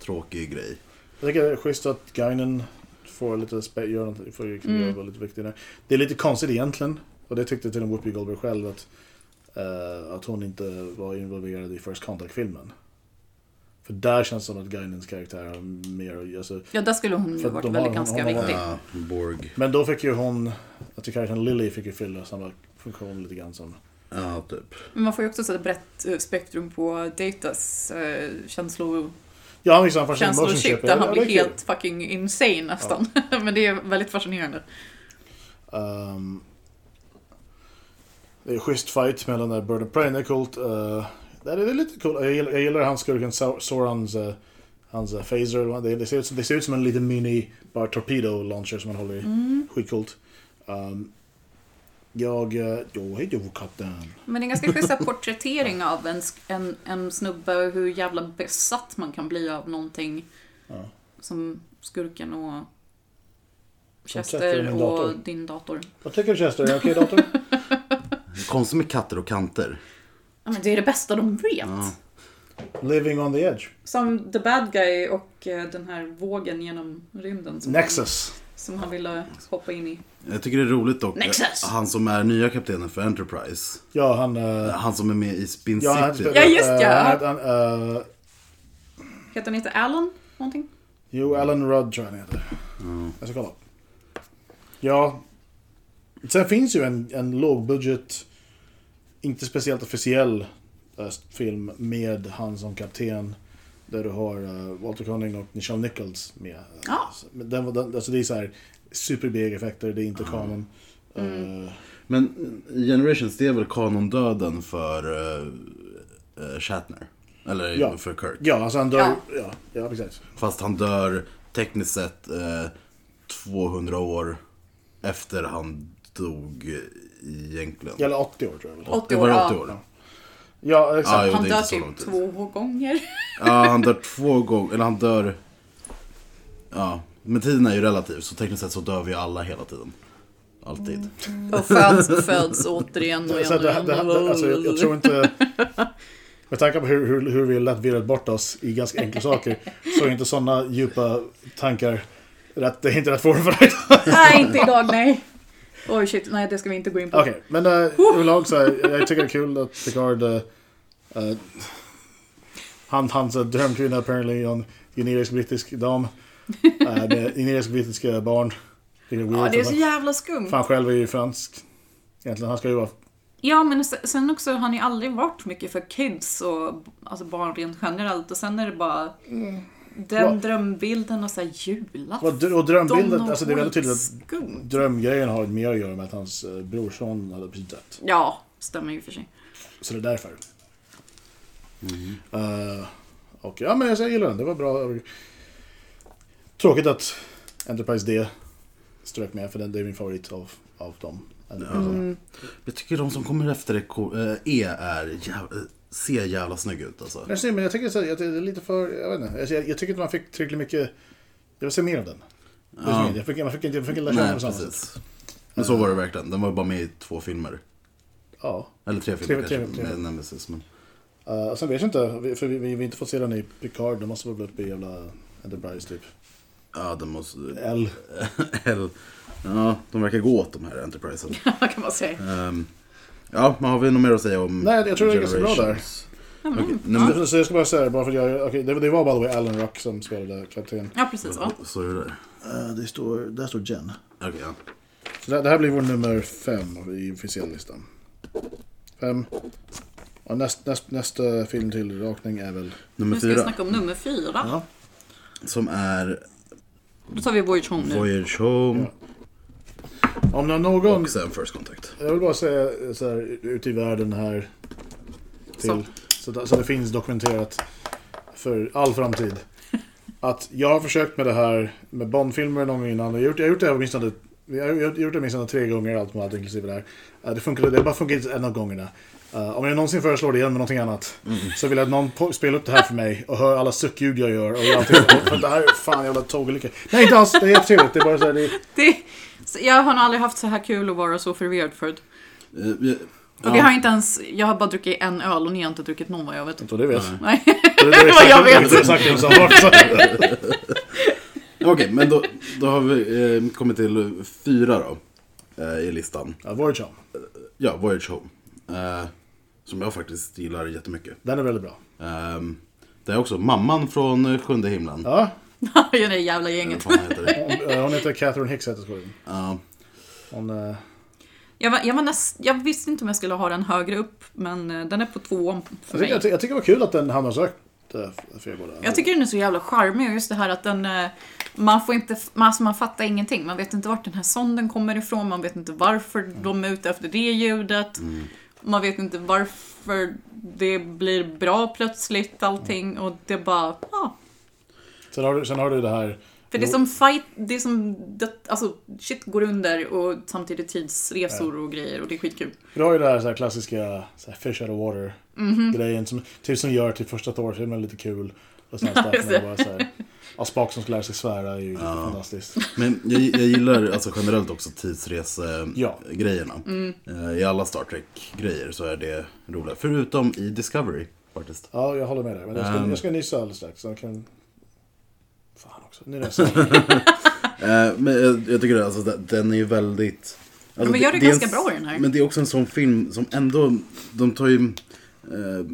tråkig grej. jag tycker det är schysst att Guinen får lite göra någonting, får liksom Mm. göra lite viktigare. Det är lite konstigt egentligen. Och det tyckte till och med Whoopi Goldberg själv att, att hon inte var involverad i First Contact-filmen. För där känns det som att Guinens karaktär har mer... Alltså, Ja, där skulle hon ju varit väldigt har- ganska hon har- viktig. Ja, Borg. men då fick ju hon... Jag tycker karaktären Lily fick ju fylla samma funktion lite grann som... Ja, typ. Men man får ju också så ett brett eh, spektrum på Datas eh, känslor, Ja, han visar en fascinerande motion känslochip där han Ja, blir kul. helt fucking insane nästan. <laughs> Men det är väldigt fascinerande. Ehm, det är schysst fight mellan uh, Bird och Prey, är coolt. Uh, det är lite coolt. Jag gillar, jag gillar hans skurken Saurons uh, hans uh, phaser. Det, det, ser ut, det ser ut som en liten mini bara torpedo launcher som man håller i. Skitcoolt. Um, jag... Jag heter katten. Men det är en ganska schysst så <laughs> här porträttering av en, en, en snubbe och hur jävla besatt man kan bli av någonting. Ja. Som skurken och Chester och din dator. Vad tycker du Chester? Är det okej dator? <laughs> Konstigt med katter och kanter. Ja, men det är det bästa de vet. Living on the edge. Som The Bad Guy och eh, den här vågen genom rymden. Som Nexus. Han, som han ville hoppa in i. Jag tycker det är roligt dock. Nexus! Han som är nya kaptenen för Enterprise. Ja, han... Uh, Han som är med i Spin ja, han, City. Ja, just ja. uh, han, uh, Heter han inte Alan? Någonting? Jo, Alan Rudd tror jag han heter. Jag ska kolla. Ja. Sen finns ju en, en lågbudget, inte speciellt officiell äh, film med han som kapten. Där du har äh, Walter Conning och Nichelle Nichols med. Ja. Men Den, var- den, alltså det är så här super big effekter, det är inte kanon. Eh, Men Generations, det är väl kanondöden för uh, Shatner? Eller Ja. för Kirk. Ja, alltså han dör... Ja. Ja, ja, precis. Fast han dör tekniskt sett eh, 200 år efter han dog eh, egentligen. Eller 80 år tror jag. väl. 80 Det år, var ja. 80 år. Ja, exakt. Ja, jo, Han det dör typ två gånger. <laughs> Ja, han dör två gånger. Eller han dör... Ja, men tiden är ju relativ. Så tekniskt sett så dör vi alla hela tiden. Alltid. Och föds, föds återigen och Så att det, det, det, alltså, jag, jag tror inte... Med tanke på hur, hur, hur vi lätt virrat bort oss i ganska enkla saker så är inte sådana djupa tankar rätt, det är inte rätt forum för det. Nej, inte idag, nej. Oj, shit, nej det ska vi inte gå in på. Okej, men uh, överlag så jag tycker det är kul att Picard... Uh, uh, han, hans drömkvinna apparently en generisk brittisk dam. <laughs> Uh, med generiska brittiska barn. Det är weird. Ja, det är för så jävla skumt. Fan själv är ju fransk. Egentligen, han ska ju vara... Ja, men se- sen också har han ju aldrig varit mycket för kids och alltså barn rent generellt. Och sen är det bara den Vad- drömbilden och så här julafton. Och, dr- och drömbilden, alltså det är väldigt tydligt att drömgrejen har mer att göra med att hans uh, brorson hade precis dött. Ja, stämmer ju för sig. Så det är därför. Eh, och ja, men jag, gillar den. Det var bra. Tråkigt att Enterprise D strök med, för den det är min favorit av, av dem. Mm. Jag tycker de som kommer efter det, eh, E är jävla, ser jävla snygg ut alltså. Men, men jag tycker så, det är lite för... Jag vet inte. Jag, jag tycker inte man fick tillräckligt mycket... Jag vill se mer av den. Är Ja. Jag fick, man fick inte, jag fick inte lära känna på samma sätt. precis. Men så var det verkligen. Den var bara med i två filmer. Ja. Eller tre filmer Tre- kanske. tre- tre. Med Nemesis. Men... Uh, sen vet jag inte, för vi, vi, vi inte fått se den i Picard. Den måste vara uppe i jävla Enterprise typ. Ja, den måste... L. <laughs> L. Ja, de verkar gå åt de här Enterprisen. Vad <laughs> kan man säga? Ehm, ja, men har vi något mer att säga om Nej, jag tror det är ganska bra där. Ja, Okej, men, nummer- ja. Så jag ska bara säga, bara för att jag... okej, det, det var by the way Alan Rock som spelade kapten. ja, precis. Ja. Så är det där. Uh, det står, där står Jen. Okej, ja. Så det, det här blir vår nummer fem i officiell listan. Fem. Och näst, näst, nästa film till rakning är väl... Nummer Nu ska vi fyra. snacka om nummer fyra. Ja. Som är Då tar vi Voyage Home nu. Voyage Home Om någon... och sen First Contact. Jag vill bara säga så här, ute i världen här. Till, Så. så. Så, det finns dokumenterat för all framtid. Att jag har försökt med det här med Bondfilmer någon gång innan. Jag har gjort, jag har gjort det åtminstone jag har gjort det åtminstone tre gånger allt med allt inklusive det här. Eh, Det funkar det har bara funkat en av gångerna. Eh, om jag någonsin föreslår det igen med någonting annat så vill jag att någon spelar upp det här för mig och hör alla suckljud jag gör och allting. För det här är fan jävla tågolycka. Nej inte alls, det är jättetrevligt. Det är bara så här, det är, Det, så jag har nog aldrig haft så här kul och vara så förvirrad förut. Eh, vi- Och vi har inte ens, jag har bara druckit en öl och ni har inte druckit någon vad jag vet. jag tror det vet. Nej. Det, <laughs> vad jag vet. Exakt det <laughs> Okej, men då, då har vi eh, kommit till fyra då. Eh, I listan. Ja, Voyage Home. Ja, Voyage Home. Eh, som jag faktiskt gillar jättemycket. Den är väldigt bra. Um, det är också mamman från eh, Sjunde himlen. Ja, <laughs> I det jävla gänget. vad fan heter det? hon, eh, hon heter Catherine Hicks heter skådisen. Ja, Hon... eh, Jag, var, jag, var näst, jag visste inte om jag skulle ha den högre upp, men eh, den är på tvåan för Jag, mig. tycker, jag, ty- jag tycker det var kul att den hamnade så högt. eh, För er båda. Jag tycker den är så jävla charmig och just det här att den... eh, Man får inte... Man, alltså man fattar ingenting. Man vet inte vart den här sonden kommer ifrån. Man vet inte varför de är ute efter det ljudet. Man vet inte varför det blir bra plötsligt allting. Och det bara... Ja. Sen, har du, sen har du det här... För det är som fight... Det är som... Det, alltså, shit går under och samtidigt tidsresor och grejer. Och det är skitkul. Du har ju det här, så här klassiska så här fish out of water Mhm. grejen. Som, typ som gör till första Thor-filmen lite kul. Och sen Ja, bara så här, ja, Spock som ska lära sig svära är ju fantastiskt. men jag, jag gillar alltså generellt också tidsresegrejerna. Ja. Eh, I alla Star Trek-grejer så är det roligt. Förutom i Discovery faktiskt. Ja, jag håller med dig. Men jag ska, Um. jag ska nyssa alldeles strax. Så jag kan... Fan också. Nu är det så. <laughs> Eh, men jag, jag tycker alltså, den- är ju väldigt... Alltså, men gör det är ganska en, bra i den här. Men det är också en sån film som ändå, de tar ju... Eh,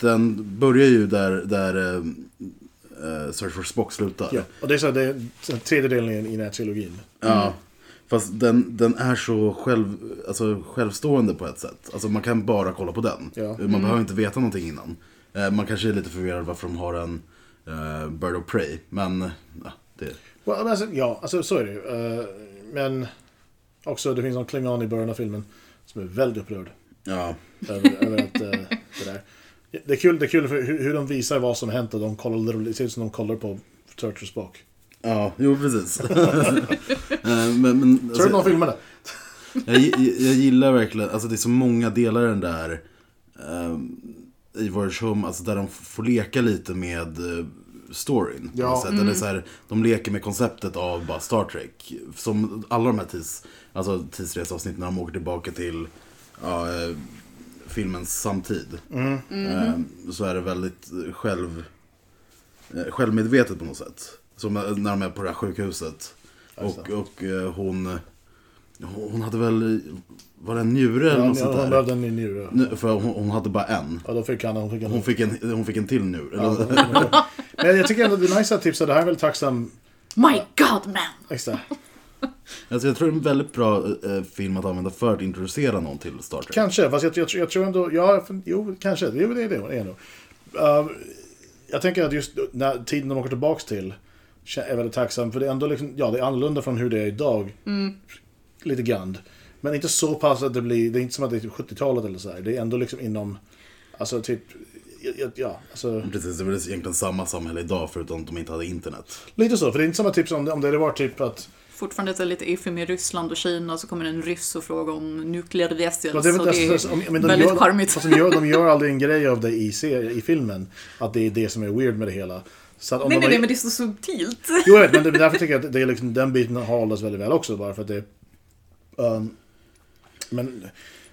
den börjar ju där, där eh, eh, Search for Spock slutar. ja. Och det är så det är tredje delen i, den här trilogin. Ja. Fast den, den är så själv, alltså, självstående på ett sätt. Alltså man kan bara kolla på den. Ja. Man behöver inte veta någonting innan. Eh, man kanske är lite förvirrad varför de har en eh, Bird of Prey. Men ja, det... Well, alltså, ja, alltså så är det ju. Eh, men också, det finns någon klingon i början av filmen som är väldigt upprörd Ja, över, över att, eh, det där. Det är kul, det är kul för hur, hur de visar vad som hänt och de kollar, det ser ut som de kollar på Turtles bok. Ja, jo precis. <laughs> Men, men, är alltså, det någon filmade? jag, jag, gillar verkligen, alltså det är så många delar i den där um, i Voyage Home, alltså där de får leka lite med storyn. Ja. sätt. Eller så här, de leker med konceptet av bara Star Trek. Som alla de här tids, alltså tidsreseavsnitten när de åker tillbaka till ja, eh, filmens samtid. Eh, så är det väldigt eh, själv, självmedvetet på något sätt. Som när de är på det här sjukhuset. Och, och hon, hon hade väl, var det en njure eller Ja, något sånt hon där? behövde en ny njure. Nu- För hon, hon hade bara en. Ja, då fick han, hon fick en. Hon fick en, hon fick en till njure. eller- <laughs> <laughs> Men jag tycker ändå det är nice att tipsa, det här är väl tacksam... My God man! Extra. Alltså jag tror det är en väldigt bra eh, film att använda för att introducera någon till Star Trek. Kanske, fast jag, jag, jag tror ändå, ja, jo, kanske. Jo, det är det. det är nog. Uh, jag tänker att just när tiden de åker tillbaks till är väldigt tacksam, för det är ändå liksom, ja, det är annorlunda från hur det är idag. Lite grann. Men inte så pass att det blir, det är inte som att det är typ 70-talet eller så här. Det är ändå liksom inom, alltså typ, ja, ja alltså. Precis, det är väl egentligen samma samhälle idag förutom att de inte hade internet. Lite så, för det är inte som att typ, om, det- om det var typ att Fortfarande så lite iffy med Ryssland och Kina så kommer en ryss och frågar om nuclear vessels. Ja, det är väl och det är om- men de väldigt gör, charmigt. Fast de gör, de gör <laughs> aldrig en grej av det i, i filmen. Att det är det som är weird med det hela. Så att om Nej, de nej, har- nej, men det är så subtilt. Jo, jag vet, men det, därför tycker jag att det är liksom, den biten har hållits väldigt väl också. Bara för att det... Um, men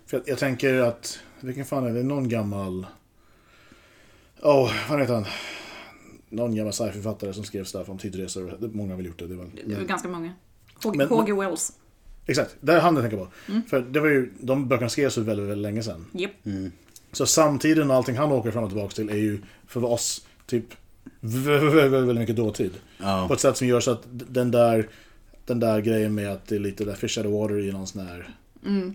för jag, jag tänker att... Vilken fan är det? Någon gammal... Åh, oh, vad heter han? Någon gammal sci-fi-författare som skrev stuff om tidsresor. Många har väl gjort det. det är väl, Det är ganska många. H.G. Wells. Exakt, det är han jag tänker på. För det var ju, de böckerna skrevs för väldigt, väldigt länge sedan. Japp. Så samtiden och allting han åker fram och tillbaka till är ju för oss typ väldigt, väldigt, mycket dåtid. Ja. På ett sätt som gör så att den där, den där grejen med att det är lite där fish out of water i någon sån här...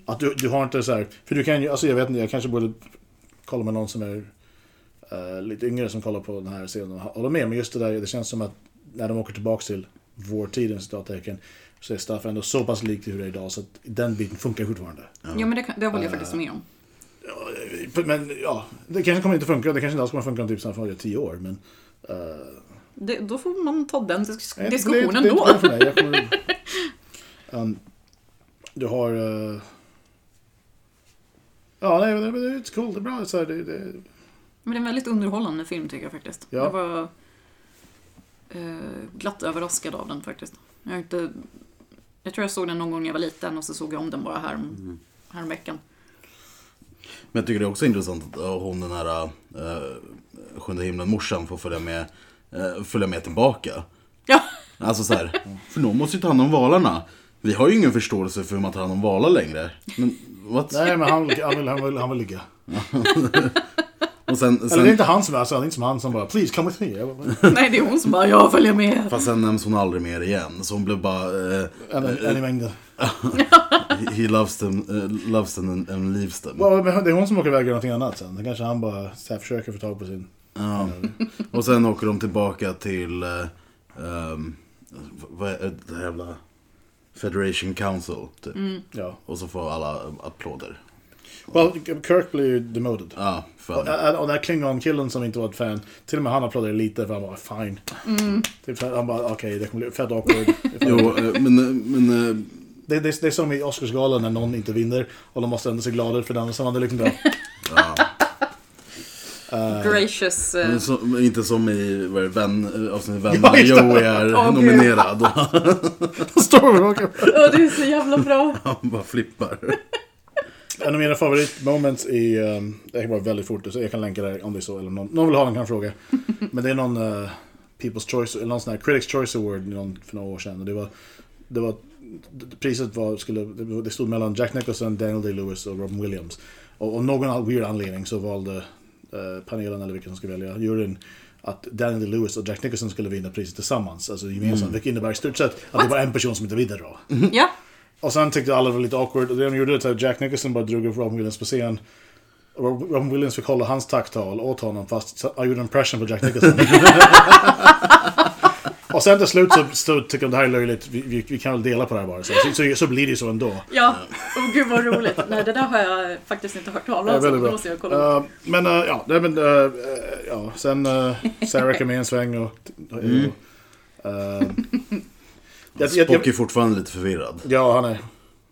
Att du, du har inte så här... För du kan ju, alltså jag vet inte, jag kanske borde kolla med någon som är eh, lite yngre som kollar på den här serien håller med. Men just det där, det känns som att när de åker tillbaka till vår tid, citattecken, så är Staff ändå så pass likt hur det är idag så att den biten funkar fortfarande. Ja, men det, kan- det håller jag faktiskt med om. Men ja, det kanske kommer inte funka. Det kanske inte alls kommer funka om typ för tio år. Men, eh, Det, då får man ta den dis- Nej, det- diskussionen det, det, då. Det är inte för mig. <laughs> Kommer, um, du har... Uh, ja, nej, men det, det är cool. Det är bra. Så här, det, det, Men det är en väldigt underhållande film tycker jag faktiskt. Ja. Jag var eh, glatt överraskad av den faktiskt. Jag, inte, jag tror jag såg den någon gång när jag var liten och så såg jag om den bara här, här veckan. Men jag tycker det är också intressant att uh, hon den här uh, Sjunde himlen-morsan får följa med, eh, följa med tillbaka. Ja, Alltså så här, för någon måste ju ta hand om valarna. Vi har ju ingen förståelse för hur man tar hand om valar längre. Men what? nej, men han, han, vill, han, vill, han vill ligga. <laughs> Och sen, Eller det är sen, inte han som är, alltså, det är inte som han som bara “Please come with me”. <laughs> Nej det är hon som bara “jag följer med”. fast sen nämns hon aldrig mer igen. Så hon blev bara... eh, en, i mängden. <laughs> he- loves them, eh, loves them and, and leaves them. Well, men det är hon som åker iväg och gör någonting annat sen. Det kanske han bara här, försöker få tag på sin... Ja. <laughs> Och sen åker de tillbaka till... eh, ehm, vad är det jävla... Federation Council, typ. Ja. Och så får alla applåder. Well, Kirk blir ju demoted. Ja, Och, och och den här Klingon-killen som inte var ett fan, till och med han applåderade lite för han var fine. Typ, så här, han bara okej, det kommer bli fett awkward. <laughs> Jo, eh, men, eh, men eh, det, det, det är som i Oscarsgalan när någon inte vinner och de måste ändå se glada ut för den. Man hade liksom bara, <laughs> Gracious. eh, men så, men inte som i vad är det, vän, Vänner <laughs> Ja, det. Joey är gud. nominerad. Och står och. Åh, det är så jävla bra. han bara flippar. En av mina favoritmoments i, um, det här var väldigt fort, så jag kan länka det om det är så, eller någon, någon vill ha den kan fråga. <laughs> Men det är någon uh, People's Choice, eller någon sån här Critics Choice Award någon, för några år sedan. Och det var, det var, priset var, skulle, det stod mellan Jack Nicholson, Daniel Day-Lewis och Robin Williams. Och av någon weird anledning så valde eh, panelen, eller vilka som skulle välja, juryn, att Daniel Day-Lewis och Jack Nicholson skulle vinna priset tillsammans, alltså gemensamt. Vilket innebär i stort sett att det var en person som inte vinner då. Ja. Och sen tyckte alla det var lite awkward. Och det de gjorde var att Jack Nicholson bara drog upp Robin Williams på scen. Robin Williams fick hålla hans tacktal åt honom fast jag gjorde en impression på Jack Nicholson. <laughs> Och sen till slut så, så tycker de det här är löjligt, vi, vi, vi kan väl dela på det här bara. Så, så, så blir det ju så ändå. Ja, och gud vad roligt. Nej, det där har jag faktiskt inte hört talas om. Det måste jag kolla. Eh, men eh, ja, nej, men, eh, ja, sen uh, Sarah <laughs> kom med en sväng och... och Mm. Jag, jag, Spock är fortfarande lite förvirrad. ja, han är...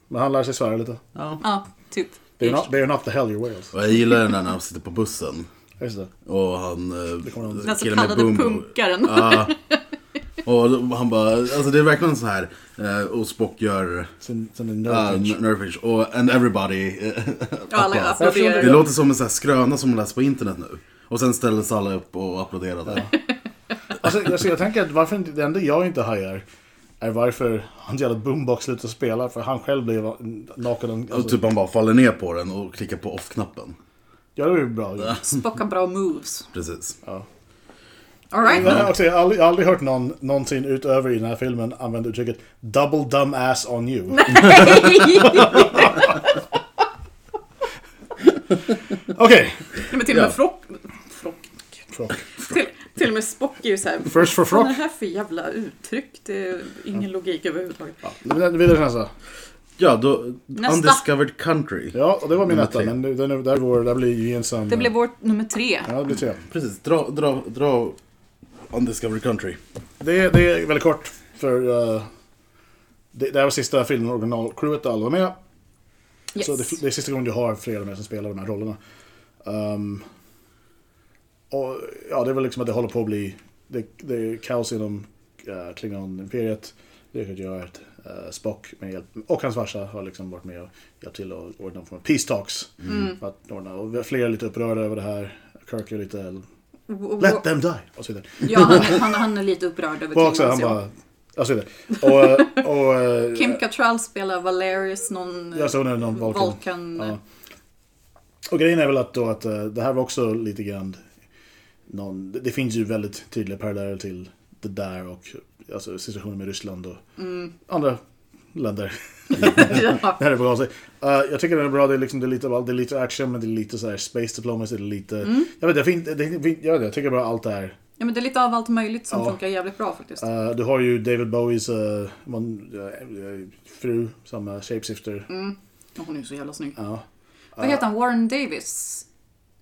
Men han lär sig svära lite. Ja. Ja, typ. They're not, they're not the hell you Wales. Och jag gillar den när han sitter på bussen. Just det. Och han... eh. Den så kallade punkaren. Ja. Och han bara, alltså det är verkligen så här. eh, Och Spock gör Sen, sen är uh, och and everybody. eh, Ja, alla applåd. applåderar. det låter som en sån här skröna som man läser på internet nu. Och sen ställer sig alla upp och applåderade. Alltså, alltså, jag tänker att varför inte, det enda jag inte hajar är varför hans jävla boombox slutar spela för han själv blev naken. Och Alltså, typ han bara faller ner på den och klickar på off-knappen. Ja, det var ju bra. Ja. Spock har bra moves. Precis. Alright. Jag, har också, jag, har aldrig, jag har aldrig hört någon någonsin utöver i den här filmen använda uttrycket double dumb ass on you. <laughs> <laughs> Okej. Nej, men till och med Ja. Frock... Frock. Fråga. Till, till och med Spock är ju såhär... <laughs> First for Vad är det frock. här för jävla uttryck? Det är ingen logik överhuvudtaget. Ja, vidare till nästa. Ja, då... Nästa. Undiscovered Country. Ja, och det var min Nummer etta. tre. Men det, nu- där, går, där blir gemensam... Det blev vårt nummer tre. Ja, det blir tre. Precis, dra, dra, dra Undiscovered Country. Det, det är väldigt kort. För uh, det, det här var sista filmen originalcrewet där alla var med. Yes. Så det, det är sista gången du har flera med som spelar de här rollerna. Ehm, och ja, det är väl liksom att det håller på att bli... Det, det är kaos inom uh, Klingon-imperiet. Vilket gör att uh, Spock med hjälp, och hans farsa har liksom varit med och hjälpt till att ordna form av peace talks. För att ordna, och flera är lite upprörda över det här. Kirk är lite... Och- och- Let them die! Och så vidare. Ja, han, han, han är lite upprörd över Och också han Klingons, bara... ja. Och så vidare. Och... och eh, Kim Cattrall spelar Valerius, någon Jag såg någon Vulcan. Vulcan. Ja. Och grejen är väl att, då att det här var också lite grann... Någon, det, finns ju väldigt tydliga paralleller till det där och alltså, situationen med Ryssland och andra länder. <laughs> ja. <laughs> Det här är bra. Uh, jag tycker den är bra, det är, liksom, det, är lite, av allt. det är lite action men det är lite så här space diplomacy, det är lite... Jag vet det är fint, det är fint, jag, vet, jag tycker bara allt det här. ja, men det är lite av allt möjligt som Ja. funkar jävligt bra faktiskt. Uh, du har ju David Bowies uh, man, fru som uh, shapeshifter. Och Hon är ju så jävla snygg. Vad heter han? Warren Davis?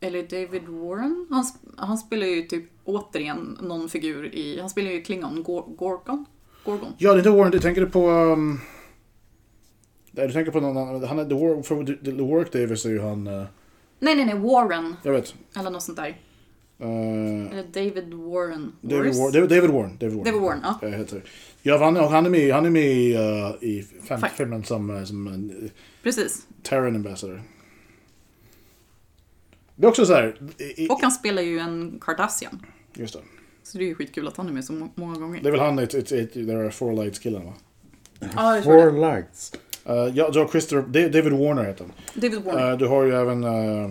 Eller David Warren? Han, han spelar ju typ återigen någon figur i... Han spelar ju Klingon. Gor- Gorgon? Gorgon? Ja, det är inte Warren. Du tänker på... Um, du tänker på någon annan. Han är, the, War, för, the, the Work Davis är ju han... Uh, Nej, nej, nej. Warren. jag vet. Eller något sånt där. Uh, Eller David Warren. David? War, David, David Warren. David Warren. David Warren, ja. Jag heter. Ja, han, han är med, han är med i, uh, i filmen som, uh, som uh, Precis. Terran Ambassador. Det är också så här... I, i, Och han spelar ju en Cardassian. just det. Så det är ju skitkul att han är med så må- många gånger. Det är väl han, it, it, it, there are four lights-killen va? Ja, jag tror det. Four lights. Uh, ja, Joe Christopher, Da- David Warner heter han. David Warren. Uh, du har ju även... Uh,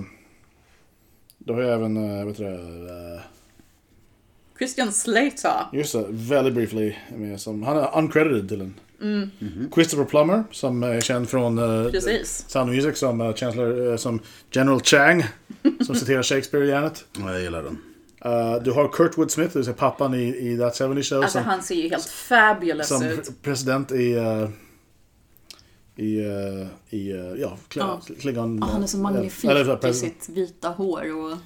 du har ju även, uh, vet du det, uh, Christian Slater. Just det, väldigt briefly. Med som, han är uncredited till den. Christopher Plummer, som är känd från uh, Precis. Sound of Music som, uh, chancellor, uh, som General Chang, som <laughs> citerar Shakespeare i hjärnet. Ja, jag gillar den. Uh, du har Kurtwood Smith, det vill säga pappan i, i That 70 Show, Alltså som, han ser ju helt fabulous som ut. president i... Uh, i, uh, i uh, ja, Kl- Ja. Klingon... Ja, han är så magnifik eller, i sitt vita hår och...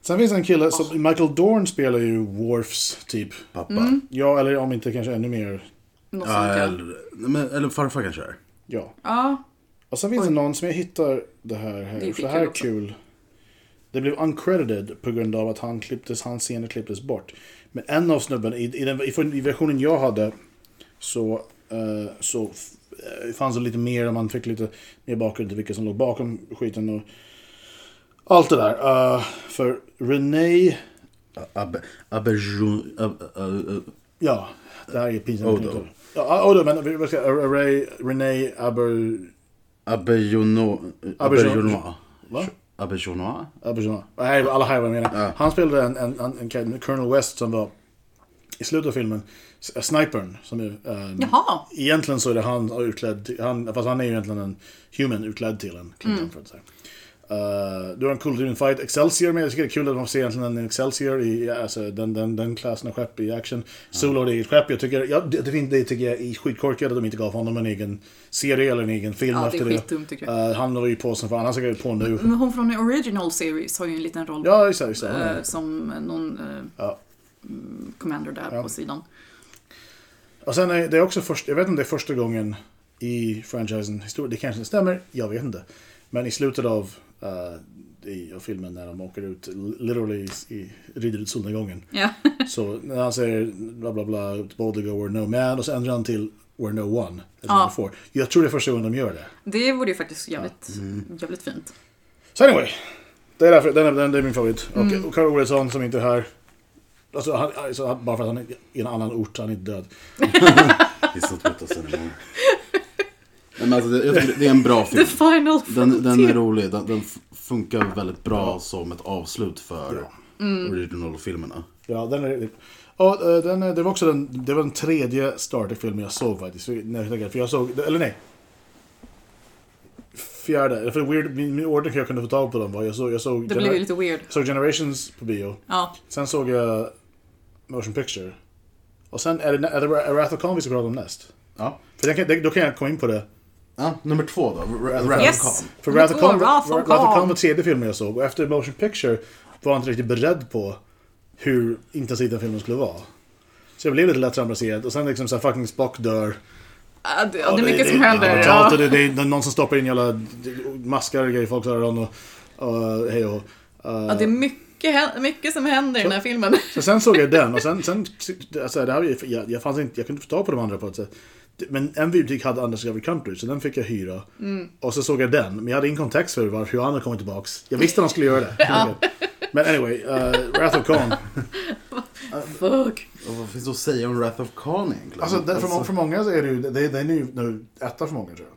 Sen finns det en kille, som, Michael Dorn spelar ju Worfs typ. Pappa. Ja, eller om inte kanske ännu mer. Något Ja, sånt eller, men, eller farfar kanske är. Ja. Ja, Och sen finns det någon som jag hittar det här. här Det för det här är kul. Det blev uncredited på grund av att han klipptes, hans scener klipptes bort. Men en av snubben, i, i, den, i, versionen jag hade, så, eh, så eh, fanns det lite mer, och man fick lite mer bakgrund till vilka som låg bakom skiten och allt det där. Eh, för Renee, Abbe, Aberjon... Ab, ab, ab, ja, det här är pinsamt. Odo. Ja, Odo, men vad ska? Ray, Renee Aber... Aberjono... Aberjonois. Va? Aberjonois? Abergena. Nej, alla här vad jag menar. Ja. Han spelade en, en, en, en Colonel West som var i slutet av filmen, s- snipern. Som är, ehm, jaha. Egentligen så är det han utklädd, till- han, fast han är ju egentligen en human utklädd till en Clinton. För att säga. Uh, du har en cool fight. Excelsior med. Jag tycker det är kul att man ser egentligen en Excelsior i alltså, den, den, den klassen av skepp i action. Solo har ett eget skepp. Jag tycker, ja, det, det, det tycker jag är skitkorkat att de inte gav honom en egen serie eller en egen film Ja, det är efter det. skitdumt, tycker jag. Uh, han var ju på som fan. Han är säkert på nu. Men hon från Original Series har ju en liten roll. Ja, just det. Just det. eh, som någon Ja. mm, commander där Ja. på sidan. Och sen är det är också först, jag vet inte om det är första gången i franchisen historia, det kanske inte stämmer, jag vet inte. Men i slutet av, uh, i, av filmen när de åker ut, literally i, i rider ut solnedgången. Ja. <laughs> Så när han säger bla bla bla, bold to go where no man och så ändrar han till where no one. Ja. Ja. Jag tror det är första gången de gör det. Det vore ju faktiskt jävligt, jävligt fint. Så anyway, det är, därför, den är, den, det är min favorit. Mm. Och, och Carl Olsson som inte är här. Alltså, han, alltså, bara för att han är i en annan ort, han är inte död. <laughs> He's not with us anymore. Nej, men alltså, det, jag det är en bra <laughs> film. The final Den, den är rolig. Den, den funkar väldigt bra som ett avslut för originalfilmerna. Ja, den är och, eh, den, det var också den, det var den tredje Star Trek-filmen jag såg faktiskt. För- jag, såg, eller nej. Fjärde, för weird, min, min ordning jag kunde få tag på dem var jag såg, jag såg, Det blev ju lite weird. såg Generations på bio. Ja, Sen såg jag Motion Picture. Och sen är det, är det Wrath of Khan vi ska prata om näst. Ja. För den kan, det- då kan jag komma in på det. Ja, nummer två då. Ra- Ra- Yes. För Khan. var tredje filmen jag såg. Och efter Motion Picture var jag inte riktigt beredd på hur intensiv den filmen skulle vara. Så jag blev lite lätt trambaserad. Och sen liksom så här fucking Spock dör. Ja, det, ja, det är mycket som händer. Ja, Ja. det, det, är någon som stoppar in jävla maskar och grejer i folks öron och, och hej och. Uh, Ja, det är mycket, mycket som händer i den här filmen. så sen såg jag den och sen, sen alltså, det här, jag, jag, fanns inte, jag kunde inte få tag på de andra på ett sätt. Men en butik hade Undiscovered Country så den fick jag hyra. Och så såg jag den, men jag hade ingen kontext för varför hade kommit tillbaks. Jag visste att han skulle göra det. Men anyway, uh, Wrath of Khan. <laughs> Fuck. Och vad finns det att säga om Wrath of Khan egentligen? Alltså, det, för, må- för många så är det ju, det, det är nu, nu etta för många tror jag.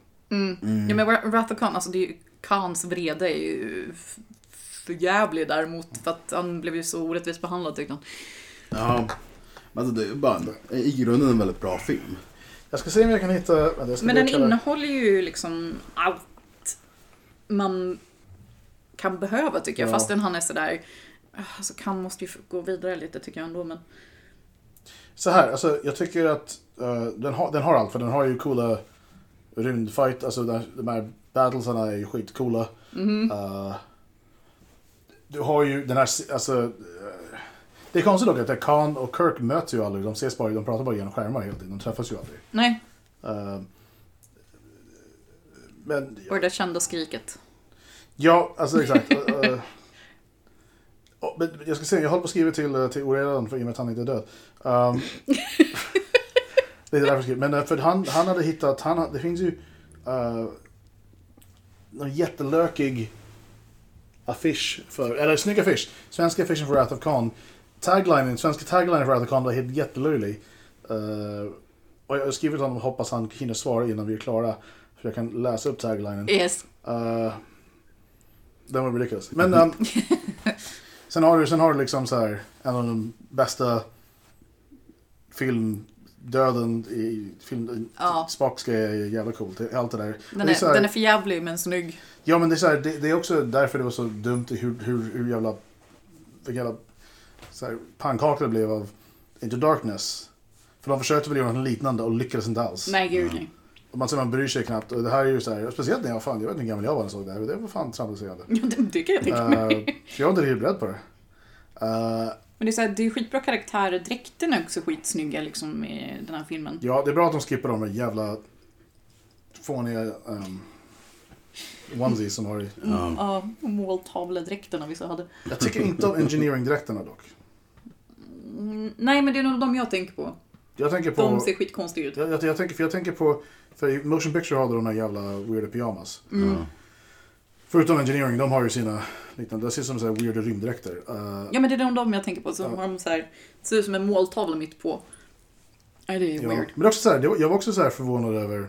Ja, men Wra- Wrath of Khan, alltså det är ju, Khans vrede är ju f- för jävlig däremot. För att han blev ju så orättvist behandlad tyckte han. Ja. Men alltså, det är bara en, i grunden en väldigt bra film. Jag ska se om jag kan hitta... ska Men den innehåller ju liksom allt man kan behöva tycker jag. Ja. Fastän han är sådär... Alltså Khan måste ju gå vidare lite tycker jag ändå. Men Så här, alltså jag tycker att eh, den, har, den har allt. För den har ju coola rymdfight, alltså de, de här battlesarna är ju skitcoola. Eh, du har ju den här, alltså... det är konstigt dock att Khan och Kirk möts ju aldrig. De ses bara, de pratar bara genom skärmar hela tiden. De träffas ju aldrig. nej, Eh, men och det kända skriket. Ja, alltså exakt. Eh, oh, men jag ska säga, jag håller på att skriva till, eh, till Oredan för i och med att han inte är död. Um, <laughs> det är därför jag skriver. Men eh, för han, han hade hittat, han, ha- det finns ju uh, någon jättelökig affisch för, eller snygg affisch. Svenska affischen för Wrath of Khan. Taglinen, svenska taglinen för Wrath of var helt jättelöjlig. Uh, och jag har skrivit honom och hoppas han hinner svara innan vi är klara. För jag kan läsa upp taglinen. Yes. Uh, den var ridiculous. Men um, <laughs> sen, har du, sen har du liksom så här en av de bästa filmdöden i film... Ja. Spock är jävla coolt. Allt det där. Den är, så här, den är för jävlig men snygg. Ja men det är, så här, det, det är också därför det var så dumt hur, hur, hur jävla... Jävla så här, pannkaka det blev av Into Darkness. För de försökte väl göra något liknande och lyckades inte alls. Nej, gud nej. Och man, så man bryr sig knappt. Och det här är ju så här, speciellt när jag, fan, jag vet inte hur gammal jag var när jag såg det här. Det var fan traumatiserande. Ja, det, det kan jag tänka mig. Uh, jag var inte riktigt beredd på det. Uh, Men det är, så här, det är skitbra karaktärer. Dräkterna är också skitsnygga liksom, i den här filmen. ja, det är bra att de skippar de jävla fåniga um, onesies som har i. Mm, Ja, måltavledräkterna vissa hade. Jag tycker inte om engineering-dräkterna dock. Mm, nej, men det är nog de jag tänker på. Jag tänker på... De ser skitkonstiga ut. Jag, jag, jag, tänker, för jag tänker på... För i Motion Picture hade de här jävla weirda pyjamas. Mm. Förutom engineering, de har ju sina liknande. Det ser ut som så här weirda rymddräkter. Uh, Ja, men det är nog de jag tänker på. Så Ja. har de så här, ser ut som en måltavla mitt på. Nej, det är ja. weird. Men också så här, det var, jag var också så här förvånad över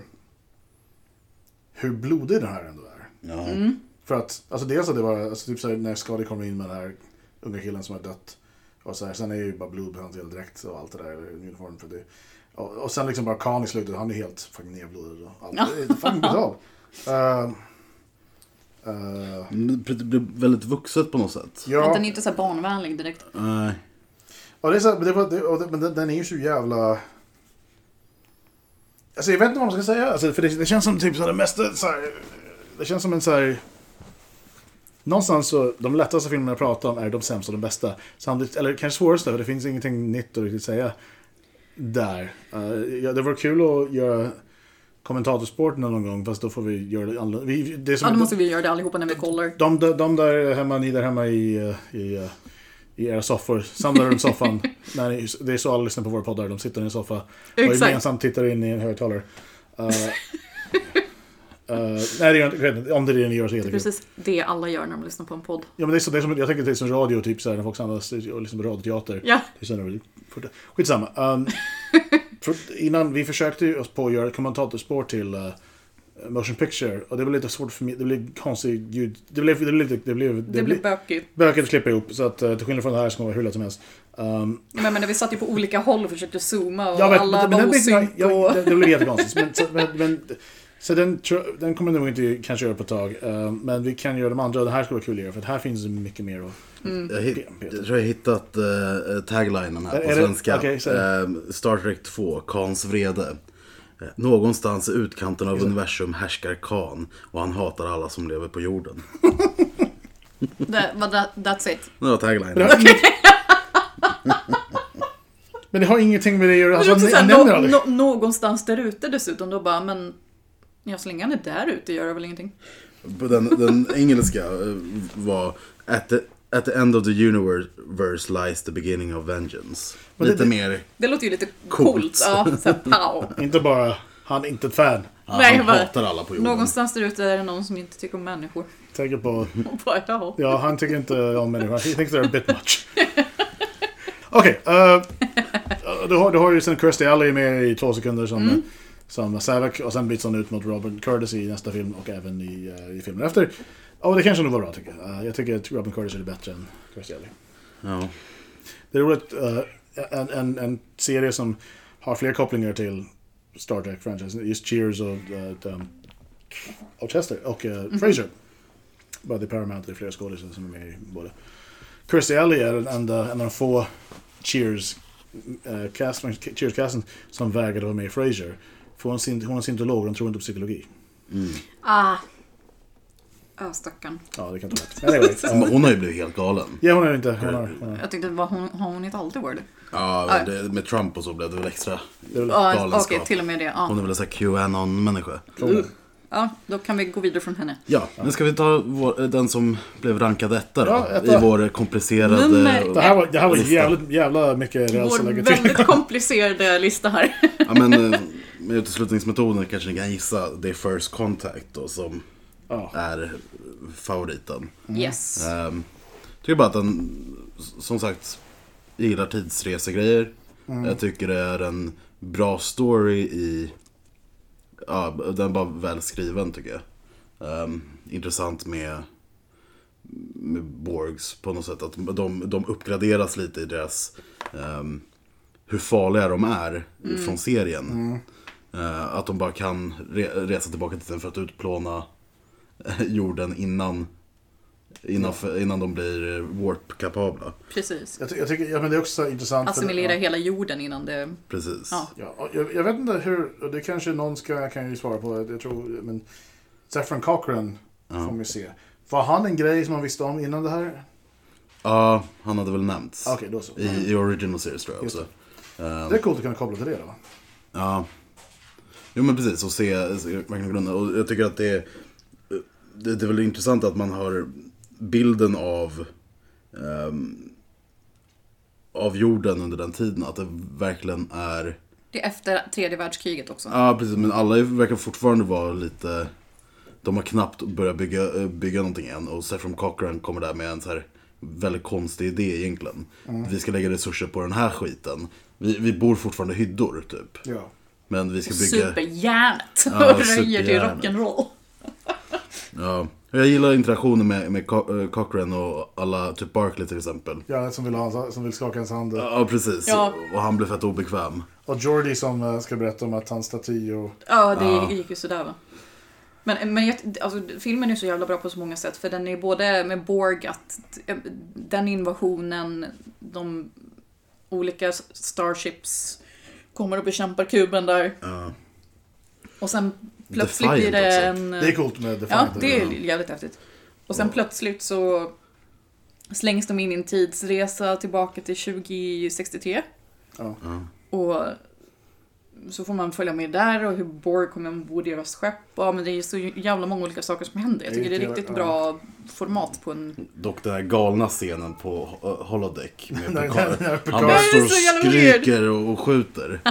hur blodig den här ändå är. Ja. Mm. För att, alltså dels att det var, alltså typ såhär när Skadi kommer in med den här unga killen som har dött. Och så här, sen är ju bara blod på hans dräkt och allt det där, uniform för det. Och, och sen liksom bara Khan i slutet, han är helt fucking nedblodad och allt. Ja. Det är fucking brutalt. Uh, Eh, Det blir väldigt vuxet på något sätt. ja, Den är inte så här barnvänlig direkt. Nej. Ja, det är så, men, det var, det, och det, men den, den är ju så jävla... Alltså jag vet inte vad man ska säga. Alltså, för det, det känns som typ så här, det mesta så här, Det känns som en så här... Någonstans så, de lättaste filmerna att prata om är de sämsta och de bästa. Samtidigt, eller kanske svåraste, för det finns ingenting nytt att riktigt säga där. Uh, ja, det var kul att göra kommentatorsport någon gång, fast då får vi göra det annorlunda. Vi, det som Ja, då måste vi göra det allihopa när vi kollar. de, de, de där hemma, ni där hemma i, i, i era soffor, samlar runt soffan. <laughs> när ni, det är så alla lyssnar på våra poddar, de sitter i en soffa och Exakt. gemensamt tittar in i en högtalare. Uh, <laughs> uh, nej, det gör inte- om det är det ni gör så är Det det är precis det alla gör när de lyssnar på en podd. Ja, men det är så, det är som, jag tänker att det är som radio, typ så här, när folk samlas och lyssnar på radioteater. Ja. Det är Skitsamma. Um, <laughs> för, innan vi försökte ju oss på att göra kommentatorspår till uh, Motion Picture. Och det blev lite svårt för mig. Det blev konstigt ljud. Det blev, det blev, lite- det blev, Det blir bökigt. bökigt att klippa ihop. Så att uh, till skillnad från det här det vara hur lätt som helst. Um, Men, men när vi satt ju på olika håll och försökte zooma och jag vet, alla men, var men osynk och... jag, det, det blev jättekonstigt. Men, men, men, så den, den kommer nog inte kanske göra på ett tag. Uh, men vi kan göra de andra. Och det här skulle vara kul att göra. För att här finns det mycket mer att... Jag, hit, jag tror jag har hittat uh, taglinen här Är på svenska. okej, säg. Eh, Star Trek 2, Kans vrede. Eh, Någonstans i utkanten av universum härskar Khan och han hatar alla som lever på jorden. <laughs> Det, var that, that's it. Det var taglinen. Men det har, inget, men det har ingenting med det att göra. Alltså, aldrig. nå, någonstans där ute dessutom, då bara, men... Ja, så länge han är där ute gör det väl ingenting. På Den, den engelska eh, var at the, at the end of the universe lies the beginning of vengeance. Men det- Lite det- mer, Det låter ju lite Coolt. coolt. Ja, <laughs> pow. Inte bara, han är inte ett fan. ja, Nej, han hatar alla på jorden. Någonstans där ute är det någon som inte tycker om människor. Tänker på, <laughs> ja. han tycker inte om människor. He thinks they're a bit much. Okej, okay, <laughs> du, har, du har ju sen Kirstie Alley med i två sekunder som, Mm. Som Savak och sen byts hon ut mot Robin Curtis i nästa film och även i, eh, i filmen efter. Och det kanske nog var bra tycker jag. Eh, jag tycker att Robin Curtis är bättre än Kirstie Alley. Ja. Det är roligt, eh, en, en, en serie som har fler kopplingar till Star Trek-franchisen. Just Cheers och, uh, um, och Chester och uh, Fraser. Bara det är Paramount, det är flera skådespelare som är med i båda. Kirstie Alley är den enda, en av de få Cheers uh, cast, Cheers-casten som vägrade vara med i Fraser. För hon hon är scientolog och de tror inte på psykologi. Ah. Ja, stackarn. Ja, det kan rätt. Anyway, <laughs> Men uh, hon har ju blivit helt galen. ja, hon är inte... Hon har, hon har, Jag tyckte, var hon, har hon inte alltid varit det? Ja, men det, med Trump och så blev det väl extra det är väl, Ja, galenskap. okej, till och med det. Hon Ja. är väl en sån QAnon-människa. hon, ja, då kan vi gå vidare från henne. Ja, men ska vi ta vår, den som blev rankad etta då? Ja, etta. I vår komplicerade... Nummer det här var, det här var jävligt, jävla mycket räls Vår väldigt komplicerade lista här. Ja, men eh, <laughs> med uteslutningsmetoden kanske ni kan gissa. Det är First Contact då som Ja. är favoriten. Yes. Um, tycker bara att den, som sagt, gillar tidsresegrejer. Jag tycker det är en bra story i... Ja, den är bara väl skriven tycker jag. Ehm, intressant med, med Borgs på något sätt. Att de, de uppgraderas lite i deras... ehm, hur farliga de är från serien. Eh, att de bara kan re- resa tillbaka till tiden för att utplåna eh, jorden innan, innan, innan de blir warp-kapabla. Precis. Jag, ty- jag tycker, ja, men det är också intressant. för- Assimilera ja. hela jorden innan det... Precis. Ja. Ja, jag, jag vet inte hur, och det kanske någon ska, kan ju svara på, jag tror, men Zefran Cochran får vi se. Var han en grej som man visste om innan det här? Ja, han hade väl nämnts. Okej, då så. I, I original series tror jag Just också. Ehm, Det är coolt att kunna koppla till det då. Ja. Jo men precis, och se, verkligen grunden. Och jag tycker att det är, det, det är väl intressant att man har bilden av ehm, av jorden under den tiden. Att det verkligen är Det är efter tredje världskriget också. Ja, precis. Men alla verkar fortfarande vara lite... De har knappt börjat bygga, bygga någonting än. Och Sefram Cochran kommer där med en så här väldigt konstig idé egentligen. Vi ska lägga resurser på den här skiten. Vi, vi bor fortfarande i hyddor, typ. Ja. Men vi ska bygga... Superjärnet! Ja, <laughs> och röjer till rock'n'roll. <laughs> Ja. Jag gillar interaktionen med, med Co- eh, Cochran och alla, typ Barkley till exempel. Ja, som vill, ha, som vill skaka hans hand. Ja, precis. Ja. Och han blir fett obekväm. Och Jordi som eh, ska berätta om att hans staty och... Ja, det Ja. gick ju sådär va. Men, men jag, alltså, filmen är så jävla bra på så många sätt. För den är både med Borg, att eh, den invasionen, de olika starships kommer och bekämpar kuben där. Ja. Och sen plötsligt blir Defiant det också. en... Det är coolt med Ja, Defiant. det är jävligt häftigt. Och sen plötsligt så slängs de in i en tidsresa tillbaka till 2063. Ja. Och så får man följa med där och hur Borg kommer ombord i deras skepp. Ja, men det är så jävla många olika saker som händer. Jag tycker det är riktigt bra format på en... Dock den här galna scenen på eh, Holodeck med <laughs> Picard. <laughs> Han bara står och skriker och, skjuter. <laughs>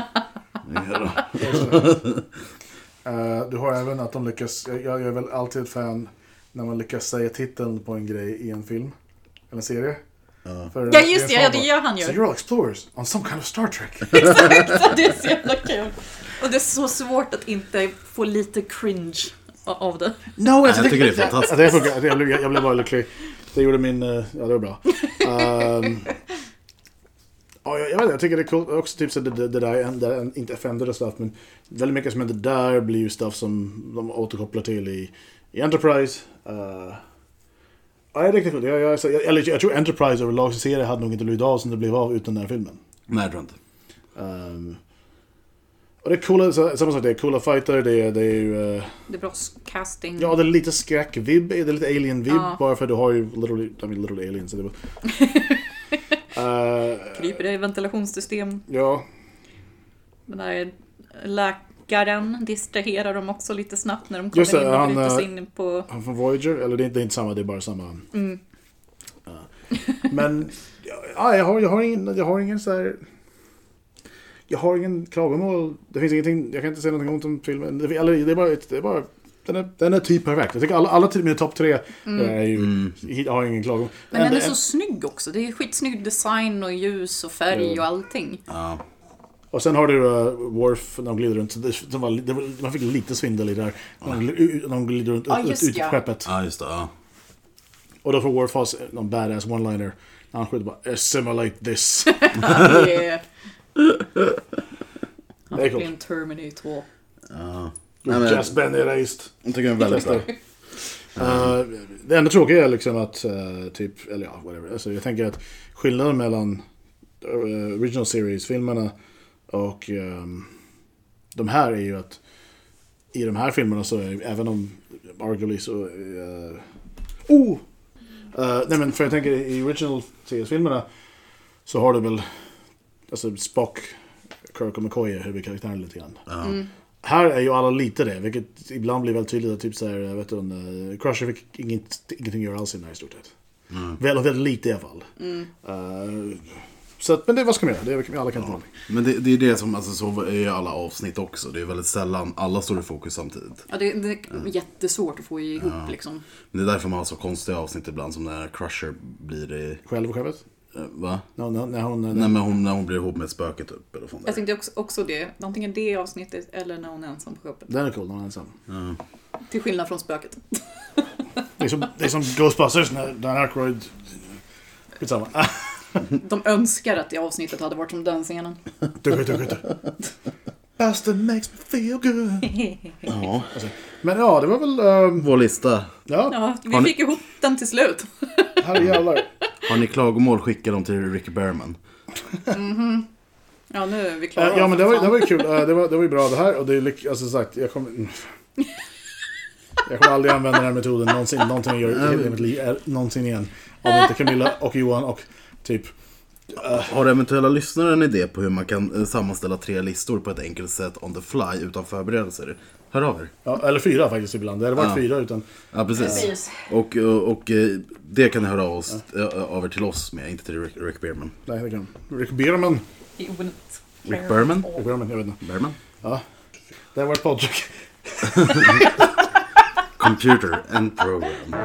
Eh, du har även att de lyckas, jag, jag är väl alltid ett fan när man lyckas säga titeln på en grej i en film. Eller serie. För, Ja, just det, jag ja, det gör han So ju. you're all explorers on some kind of Star Trek. <laughs> Exakt, det är så jävla kul. Och det är så svårt att inte få lite cringe av det. No, jag tycker det är fantastiskt. Det funkar. Jag blev, jag blev bara lycklig. Det gjorde min... eh, Ja, det var bra. <laughs> Ehm, ja, jag, jag vet inte, jag tycker det är coolt. Också typ så det, det, det där, det, inte Offender och stuff, men väldigt mycket som händer där blir ju stuff som de återkopplar till i, i Enterprise. Uh, ja, det riktigt coolt. Jag, jag, jag, eller, jag tror Enterprise överlag så serie hade nog inte blivit av som det blev av utan den här filmen. Nej, jag tror inte. Ehm, och det är coola, samma sak, det är coola fighter, det är, det är ju... eh, Det är bra casting. Ja, det är lite skräck-vibb, det är lite alien-vibb Ja. bara för du har ju literally, I mean, literally aliens. Så det var... <laughs> Eh, Kryper det i ventilationssystem. ja, Den där läkaren distraherar dem också lite snabbt när de Just kommer det, in och han, bryter sig eh, in på... han från Voyager, eller det är inte, det är inte samma, det är bara samma. Mm. Ja. Men, ja, jag har, jag har ingen, jag har ingen så här... Jag har ingen klagomål. Det finns ingenting, jag kan inte säga någonting ont om filmen. Det, eller, det är bara, det är bara den är, den är typ perfekt. Jag tycker alla, alla till mina topp tre är ju, jag har ingen klagomål. Men den är En- så snygg också. Det är skitsnygg design och ljus och färg och allting. Ja. Och sen har du uh, Worf när de glider runt. Det, det var, det var, man fick lite svindel i det där. När de, de glider runt Ja, ut, ut, ja. i skeppet. ja, just det. Ja. Och då får Worf ha någon badass one-liner. När han skjuter bara assimilate this. <laughs> Yeah. Han Det är fick bli coolt. en Terminator. ja. Nej, men, Just been erased. jag tycker den är väldigt bra. Uh, det enda tråkiga är liksom att, uh, typ, eller ja, whatever. Alltså, jag tänker att skillnaden mellan uh, original series-filmerna och um, de här är ju att i de här filmerna så är även om arguably så... Uh, oh! Uh, nej men för jag tänker i original series-filmerna så har du väl alltså Spock, Kirk och McCoy är huvudkaraktären lite grann. Ja. Här är ju alla lite det, vilket ibland blir väldigt tydligt. att Typ så här, jag vet uh, Crusher fick inget, ingenting att göra alls i den här i stort sett. Väldigt, väldigt lite i alla fall. Eh, så att, men det, vad ska man göra? Det är, alla kan inte med. Men det, det är det som, alltså så är ju alla avsnitt också. Det är väldigt sällan alla står i fokus samtidigt. Ja, det, det är jättesvårt att få ihop liksom. Men det är därför man har så konstiga avsnitt ibland som när Crusher blir i... Själv och skeppet? eh, Va? No, no, när hon, Nej men hon, när hon blir ihop med ett spöke typ. Eller. Jag tänkte också, också det. Antingen det avsnittet eller när hon är ensam på skeppet. Den är cool, när hon är ensam. Till skillnad från spöket. Det är som, det är som Ghostbusters när Dan Aykroyd... Skitsamma. <laughs> De önskar att det avsnittet hade varit som den scenen. du, du, du, du. Bastard makes me feel good. <laughs> Ja. Men ja, det var väl... ehm, Vår lista. ja, Ja, vi Har ni- fick ihop den till slut. <laughs> herrejävlar. Har ni klagomål, skicka dem till Ricky Berman. Ja, nu är vi klara. Eh, ja, men det var, det var ju kul. Eh, det, var, det var ju bra det här. Och det är lyck- alltså sagt, jag kommer... mm. Jag kommer aldrig använda den här metoden någonsin. Någonting jag gör i hela mitt liv. är Någonsin igen. Om inte Camilla och Johan och typ... Har eventuella lyssnare en idé på hur man kan eh, sammanställa tre listor på ett enkelt sätt on the fly utan förberedelser? Hör av er. Ja, eller fyra faktiskt ibland. Det hade varit Ja. fyra utan... Ja, precis. Precis. Och, och, och eh, det kan ni höra av, oss, eh, av er till oss med, inte till Rick, Rick Berman. Nej, det kan... Rick onet. Rick Berman? Rick Bierman, jag vet inte. Berman? Ja. Det har varit podtrack. <laughs> Computer and program.